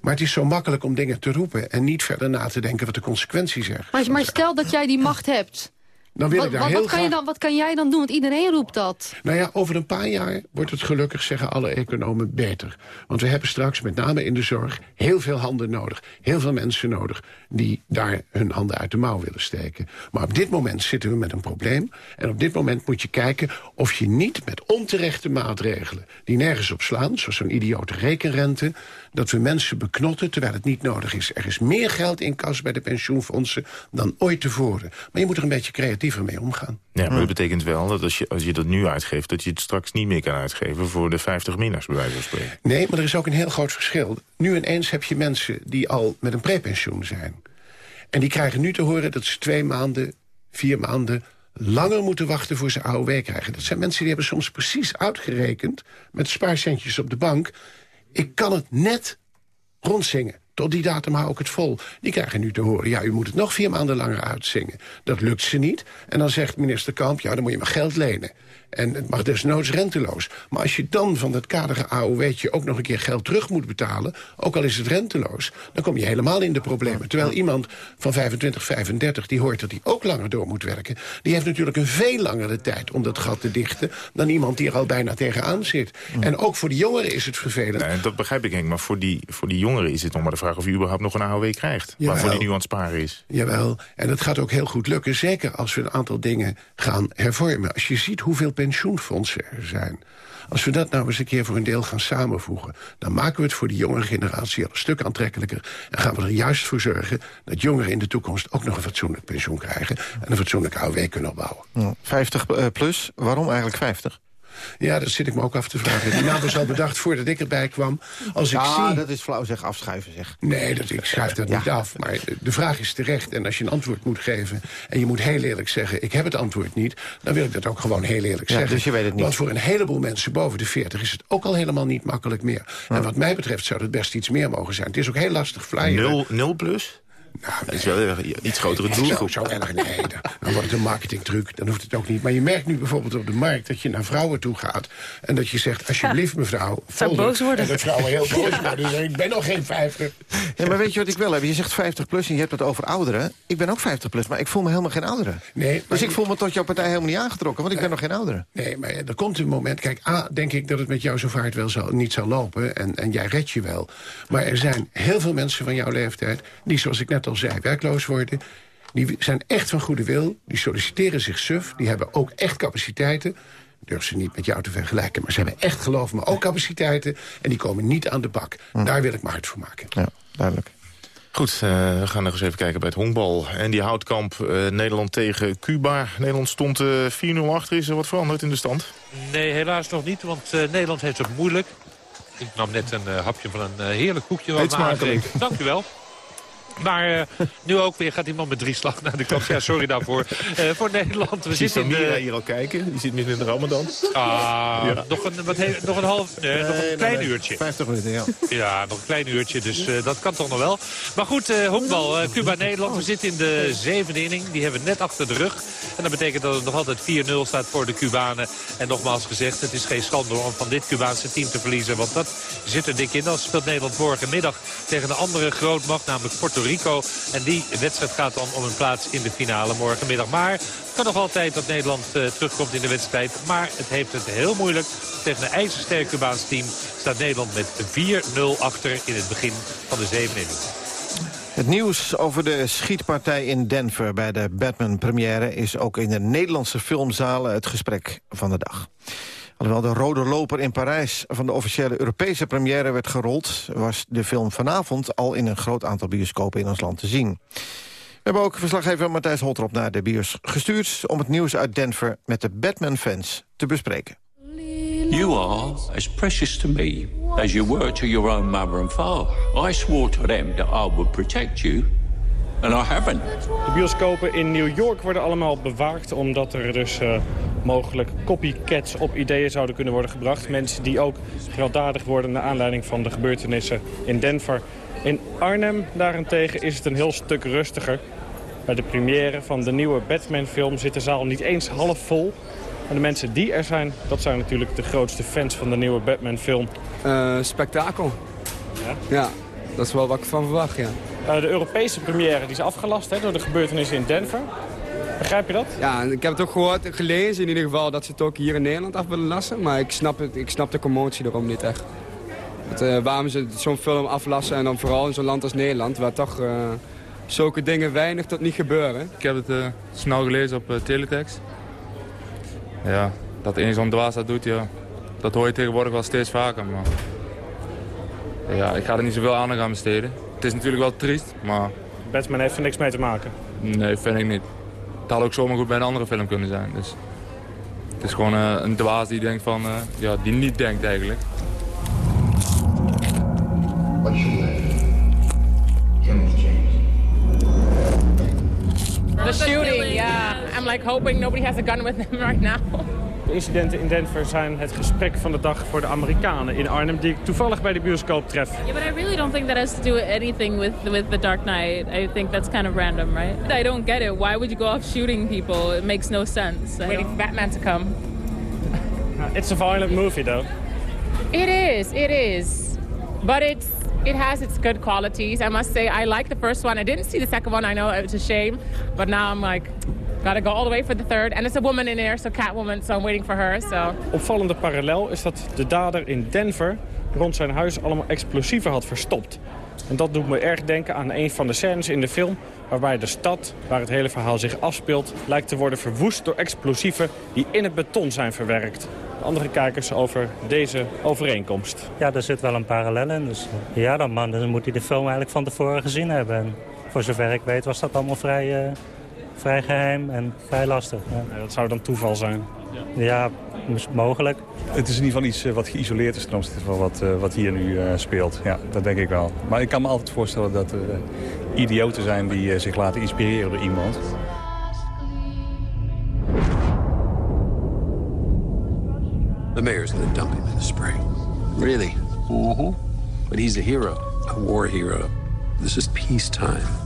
Maar het is zo makkelijk om dingen te roepen en niet verder na te denken wat de consequenties zijn. Maar stel dat jij die macht hebt. Dan wil Wat, ik daar wat, heel wat kan je dan, wat kan jij dan doen? Want iedereen roept dat. Nou ja, over een paar jaar wordt het gelukkig, zeggen alle economen, beter. Want we hebben straks, met name in de zorg, heel veel handen nodig. Heel veel mensen nodig die daar hun handen uit de mouw willen steken. Maar op dit moment zitten we met een probleem. En op dit moment moet je kijken of je niet met onterechte maatregelen... die nergens op slaan, zoals zo'n idiote rekenrente... dat we mensen beknotten terwijl het niet nodig is. Er is meer geld in kas bij de pensioenfondsen dan ooit tevoren. Maar je moet er een beetje creatiever mee omgaan. Ja, maar dat betekent wel dat als je, als je dat nu uitgeeft... dat je het straks niet meer kan uitgeven voor de 50 minnaars, bij wijze van spreken. Nee, maar er is ook een heel groot verschil. Nu ineens heb je mensen die al met een prepensioen zijn. En die krijgen nu te horen dat ze twee maanden, vier maanden... langer moeten wachten voor ze AOW krijgen. Dat zijn mensen die hebben soms precies uitgerekend... met spaarcentjes op de bank... ik kan het net rondzingen. Tot die datum hou ik het vol. Die krijgen nu te horen, ja, u moet het nog vier maanden langer uitzingen. Dat lukt ze niet. En dan zegt minister Kamp, ja, dan moet je maar geld lenen. En het mag desnoods renteloos. Maar als je dan van dat kaderige AOW'tje ook nog een keer geld terug moet betalen... ook al is het renteloos, dan kom je helemaal in de problemen. Terwijl iemand van 25, 35, die hoort dat hij ook langer door moet werken... die heeft natuurlijk een veel langere tijd om dat gat te dichten... dan iemand die er al bijna tegenaan zit. En ook voor de jongeren is het vervelend. Nee, dat begrijp ik, Henk. Maar voor die, voor die jongeren is het nog maar de vraag... of je überhaupt nog een AOW krijgt. Jawel. Waarvoor die nu aan het sparen is. Jawel, en dat gaat ook heel goed lukken. Zeker als we een aantal dingen gaan hervormen. Als je ziet hoeveel pensioenfondsen zijn... Als we dat nou eens een keer voor een deel gaan samenvoegen... dan maken we het voor de jongere generatie al een stuk aantrekkelijker... en gaan we er juist voor zorgen dat jongeren in de toekomst... ook nog een fatsoenlijk pensioen krijgen... en een fatsoenlijk AOW kunnen opbouwen. Ja, 50 eh, plus, waarom eigenlijk 50? Ja, dat zit ik me ook af te vragen. Die naam was al bedacht voordat ik erbij kwam. Als ik ja, zie... dat is flauw zeg, afschuiven zeg. Nee, dat, ik schrijf dat niet af. Maar de- vraag is terecht. En als je een antwoord moet geven... en je moet heel eerlijk zeggen... ik heb het antwoord niet... dan wil ik dat ook gewoon heel eerlijk Ja, zeggen. dus je weet het niet. Want voor een heleboel mensen boven de 40... is het ook al helemaal niet makkelijk meer. En wat mij betreft zou het best iets meer mogen zijn. Het is ook heel lastig flyeren. Nul, nul plus? Nou, dat is wel een iets grotere doelgroep. zo erg, nee. Dan, dan wordt het een marketingtruc, dan hoeft het ook niet. Maar je merkt nu bijvoorbeeld op de markt dat je naar vrouwen toe gaat... en dat je zegt, alsjeblieft mevrouw... Zou boos worden. En dat vrouwen heel boos worden. Dus ik ben nog geen 50. Ja, maar weet je wat ik wel heb? Je zegt 50 plus en je hebt het over ouderen. Ik ben ook 50 plus, maar ik voel me helemaal geen oudere. Nee, Dus ik voel me tot jouw partij helemaal niet aangetrokken, want ik ben nog geen oudere. Nee, maar er komt een moment... Kijk, A, denk ik dat het met jou zo vaart wel zal, niet zal lopen. En, en jij redt je wel. Maar er zijn heel veel mensen van jouw leeftijd... die, zoals ik net al zei, werkloos worden. Die zijn echt van goede wil. Die solliciteren zich suf. Die hebben ook echt capaciteiten. Durf ze niet met jou te vergelijken. Maar ze hebben echt, geloof me, ook capaciteiten. En die komen niet aan de bak. Daar wil ik me hard voor maken. Ja, duidelijk. Goed, eh, we gaan nog eens even kijken bij het honkbal. En die houtkamp eh, Nederland tegen Cuba. Nederland stond eh 4-0 achter. Is er wat veranderd in de stand? Nee, helaas nog niet, want eh, Nederland heeft het moeilijk. Ik nam net een eh, hapje van een eh, heerlijk koekje. wat Eet smakelijk. Dank u wel. Maar eh, nu ook weer gaat iemand met drie slag naar de kant. Ja, sorry daarvoor. Eh, voor Nederland. We zitten in de... hier al kijken. Die zit midden in de ramadan. Ah, Ja. nog, een, wat he- nog een half... Nee, nog een klein uurtje. 50 minuten, ja. Ja, nog een klein uurtje, dus eh, dat kan toch nog wel. Maar goed, eh honkbal, Cuba-Nederland. We zitten in de zevende inning. Die hebben we net achter de rug. En dat betekent dat het nog altijd 4-0 staat voor de Cubanen. En nogmaals gezegd, het is geen schande om van dit Cubaanse team te verliezen. Want dat zit er dik in. Dan speelt Nederland morgenmiddag tegen een andere grootmacht, namelijk Puerto Rico. En die wedstrijd gaat dan om een plaats in de finale morgenmiddag. Maar het kan nog altijd dat Nederland eh, terugkomt in de wedstrijd. Maar het heeft het heel moeilijk. Tegen een ijzersterk Cubaans team staat Nederland met 4-0 achter in het begin van de zevende inning. Het nieuws over de schietpartij in Denver bij de Batman-première... is ook in de Nederlandse filmzalen het gesprek van de dag. Alhoewel de rode loper in Parijs van de officiële Europese première werd gerold... was de film vanavond al in een groot aantal bioscopen in ons land te zien. We hebben ook verslaggever Matthijs Holtrop naar de bios gestuurd... om het nieuws uit Denver met de Batman-fans te bespreken. You are as precious to me as you were to your own mother and father. I swore to them that I would protect you, and I haven't. De bioscopen in New York worden allemaal bewaakt... omdat er dus eh, mogelijk copycats op ideeën zouden kunnen worden gebracht. Mensen die ook gewelddadig worden... naar aanleiding van de gebeurtenissen in Denver. In Arnhem daarentegen is het een heel stuk rustiger. Bij de première van de nieuwe Batman-film zit de zaal niet eens half vol... En de mensen die er zijn, dat zijn natuurlijk de grootste fans van de nieuwe Batman-film. Eh, spektakel. Ja? Ja, dat is wel wat ik van verwacht, ja. Eh, de Europese première die is afgelast hè, door de gebeurtenissen in Denver. Begrijp je dat? Ja, ik heb het ook gehoord, gelezen in ieder geval, dat ze het ook hier in Nederland af willen lassen. Maar ik snap, het, ik snap de commotie erom niet echt. Dat, eh, waarom ze zo'n film aflassen en dan vooral in zo'n land als Nederland... waar toch eh, zulke dingen weinig tot niet gebeuren. Ik heb het eh, snel gelezen op eh, teletext. Ja, dat één zo'n dwaas dat doet, ja, dat hoor je tegenwoordig wel steeds vaker. Maar ja, ik ga er niet zoveel aandacht aan besteden. Het is natuurlijk wel triest, maar Batman heeft er niks mee te maken. nee, vind ik niet. Het had ook zomaar goed bij een andere film kunnen zijn. Dus het is gewoon eh, een dwaas die denkt van, eh, ja, die niet denkt eigenlijk. The shooting, yeah. I'm like hoping nobody has a gun with them right now. De incidenten in Denver zijn het gesprek van de dag voor de Amerikanen in Arnhem... die ik toevallig bij de bioscoop tref. Yeah, but I really don't think that has to do with anything with with the Dark Knight. I think that's kind of random, right? I don't get it. Why would you go off shooting people? It makes no sense. I Waiting for Batman to come. It's a violent movie, though. It is, it is. But it's it has its good qualities. I must say I like the first one. I didn't see the second one. I know it's a shame. But now I'm like, gotta go all the way for the third. And it's a woman in there, so Catwoman, so I'm waiting for her. So Opvallende parallel is dat de dader in Denver rond zijn huis allemaal explosieven had verstopt. En dat doet me erg denken aan een van de scènes in de film... waarbij de stad, waar het hele verhaal zich afspeelt... lijkt te worden verwoest door explosieven die in het beton zijn verwerkt. Andere kijkers over deze overeenkomst. Ja, daar zit wel een parallel in. Dus ja, dan, man, dan moet hij de film eigenlijk van tevoren gezien hebben. En voor zover ik weet was dat allemaal vrij, eh, vrij geheim en vrij lastig. Ja. dat zou dan toeval zijn? Ja, mogelijk. Het is in ieder geval iets eh, wat geïsoleerd is ten opzichte van wat, eh, wat hier nu eh, speelt. Ja, dat denk ik wel. Maar ik kan me altijd voorstellen dat er eh, idioten zijn die zich laten inspireren door iemand. The mayor's gonna dump him in the spring. Really? Mm-hmm. But he's a hero, a war hero. This is peacetime.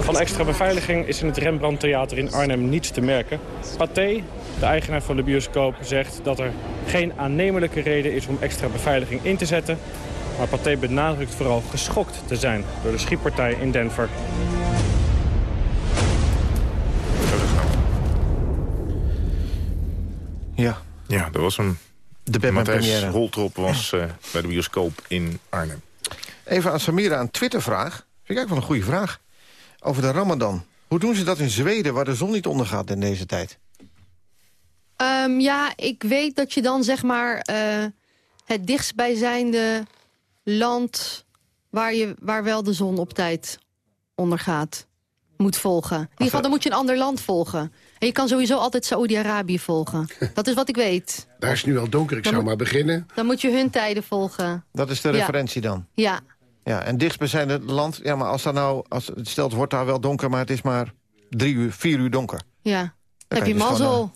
Van extra beveiliging is in het Rembrandt Theater in Arnhem niets te merken. Pathé, de eigenaar van de bioscoop, zegt dat er geen aannemelijke reden is om extra beveiliging in te zetten. Maar Pathé benadrukt vooral geschokt te zijn door de schietpartij in Denver. Ja. Ja, dat was hem. De Batman Matthijs première. Holtrop was eh, bij de bioscoop in Arnhem. Even aan Samira een Twittervraag. Vind ik eigenlijk wel een goede vraag. Over de Ramadan. Hoe doen ze dat in Zweden, waar de zon niet ondergaat in deze tijd? Ehm, ja, ik weet dat je dan zeg maar eh, het dichtstbijzijnde land... Waar, je, waar wel de zon op tijd ondergaat, moet volgen. In ieder geval, dan moet je een ander land volgen. En je kan sowieso altijd Saoedi-Arabië volgen. Dat is wat ik weet. Daar is het nu al donker, ik Dan zou moet- maar beginnen. Dan moet je hun tijden volgen. Dat is de Ja. referentie dan? Ja, Ja, en dichtstbijzijnde land... Ja, maar als daar nou... Als, het wordt daar wel donker, maar het is maar drie uur, vier uur donker. ja. Dan heb je je dus mazzel. gewoon,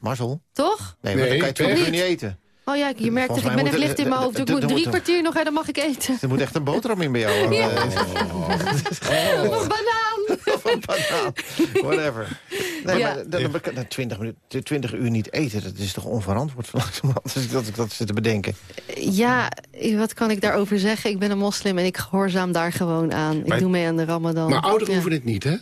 Mazzel? Toch? Nee, maar dan kan je Niet? uur niet eten. Oh ja, je merkt dat ik ben echt licht in mijn hoofd. Ik moet drie kwartier nog en dan mag ik eten. Er moet echt een boterham in bij jou. Ja. eh. Of een banaan. Of een banaan. Whatever. Nee, Ja. maar dan, dan, dan 20, minuten, 20 uur niet eten, dat is toch onverantwoord van als ik dat, ik dat zit te bedenken. Ja, wat kan ik daarover zeggen? Ik ben een moslim en ik gehoorzaam daar gewoon aan. Ik doe mee aan de ramadan. Maar ouderen ja. hoeven het niet, hè?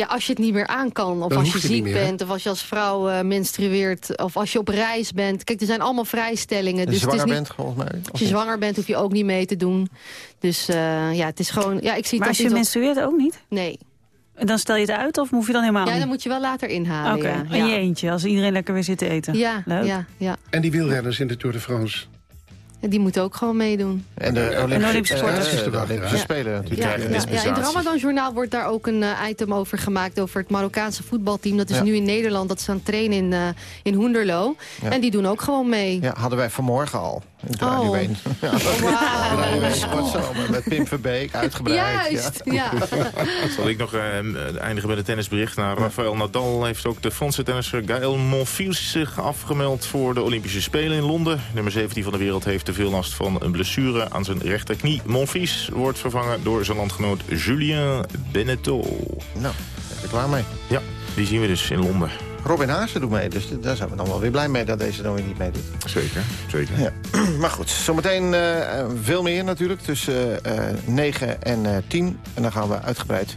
Ja, als je het niet meer aan kan. Of Dan als je ziek meer, bent. Of als je als vrouw eh, menstrueert. Of als je op reis bent. Kijk, er zijn allemaal vrijstellingen. Als je dus het zwanger is niet, bent, volgens mij. Als je zwanger bent, hoef je ook niet mee te doen. Dus eh, ja, het is gewoon... Ja, ik zie Maar als je menstrueert ook niet? Nee. En dan stel je het uit of hoef je dan helemaal Ja, dan moet je wel later inhalen. Oké, ja. in Ja. je eentje, als iedereen lekker weer zit te eten. Ja, Leuk. ja, ja. En die wielrenners in de Tour de France. En die moeten ook gewoon meedoen. En de Olympische, Olympische eh, sporters. de Olympische. Spelen Ja, natuurlijk. ja, in het Ramadan-journaal wordt daar ook een eh, item over gemaakt... over het Marokkaanse voetbalteam. Dat is Ja. nu in Nederland. Dat ze aan het trainen in, eh in Hoenderloo. Ja. En die doen ook gewoon mee. Ja, hadden wij vanmorgen al. Radio Oh. 1. Ja. Radio 1 Sportzomer met Pim Verbeek, uitgebreid. Juist, ja. Zal ik nog eh, eindigen met een tennisbericht. Nou, Rafael Nadal heeft ook de Franse tennisser Gaël Monfils zich afgemeld voor de Olympische Spelen in Londen. Nummer 17 van de wereld heeft te veel last van een blessure aan zijn rechterknie. Monfils wordt vervangen door zijn landgenoot Julien Beneteau. Nou, ben ik klaar mee. Ja, die zien we dus in Londen. Robin Haase doet mee, dus daar zijn we dan wel weer blij mee dat deze dan weer niet meedoet. Zeker, zeker. Ja. Maar goed, zometeen eh, veel meer natuurlijk tussen eh 9 en eh 10. En dan gaan we uitgebreid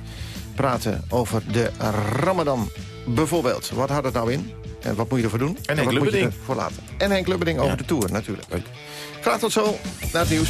praten over de Ramadan bijvoorbeeld. Wat houdt het nou in? En wat moet je ervoor doen? En Henk wat moet je Lubberding. ervoor laten? En Henk Lubberding over de Tour natuurlijk. Graag tot zo, na het nieuws.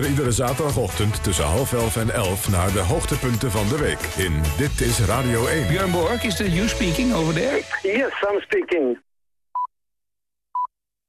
iedere zaterdagochtend tussen half elf en elf... naar de hoogtepunten van de week in Dit is Radio 1. Björn Borg, is it you speaking over there? Yes, I'm speaking.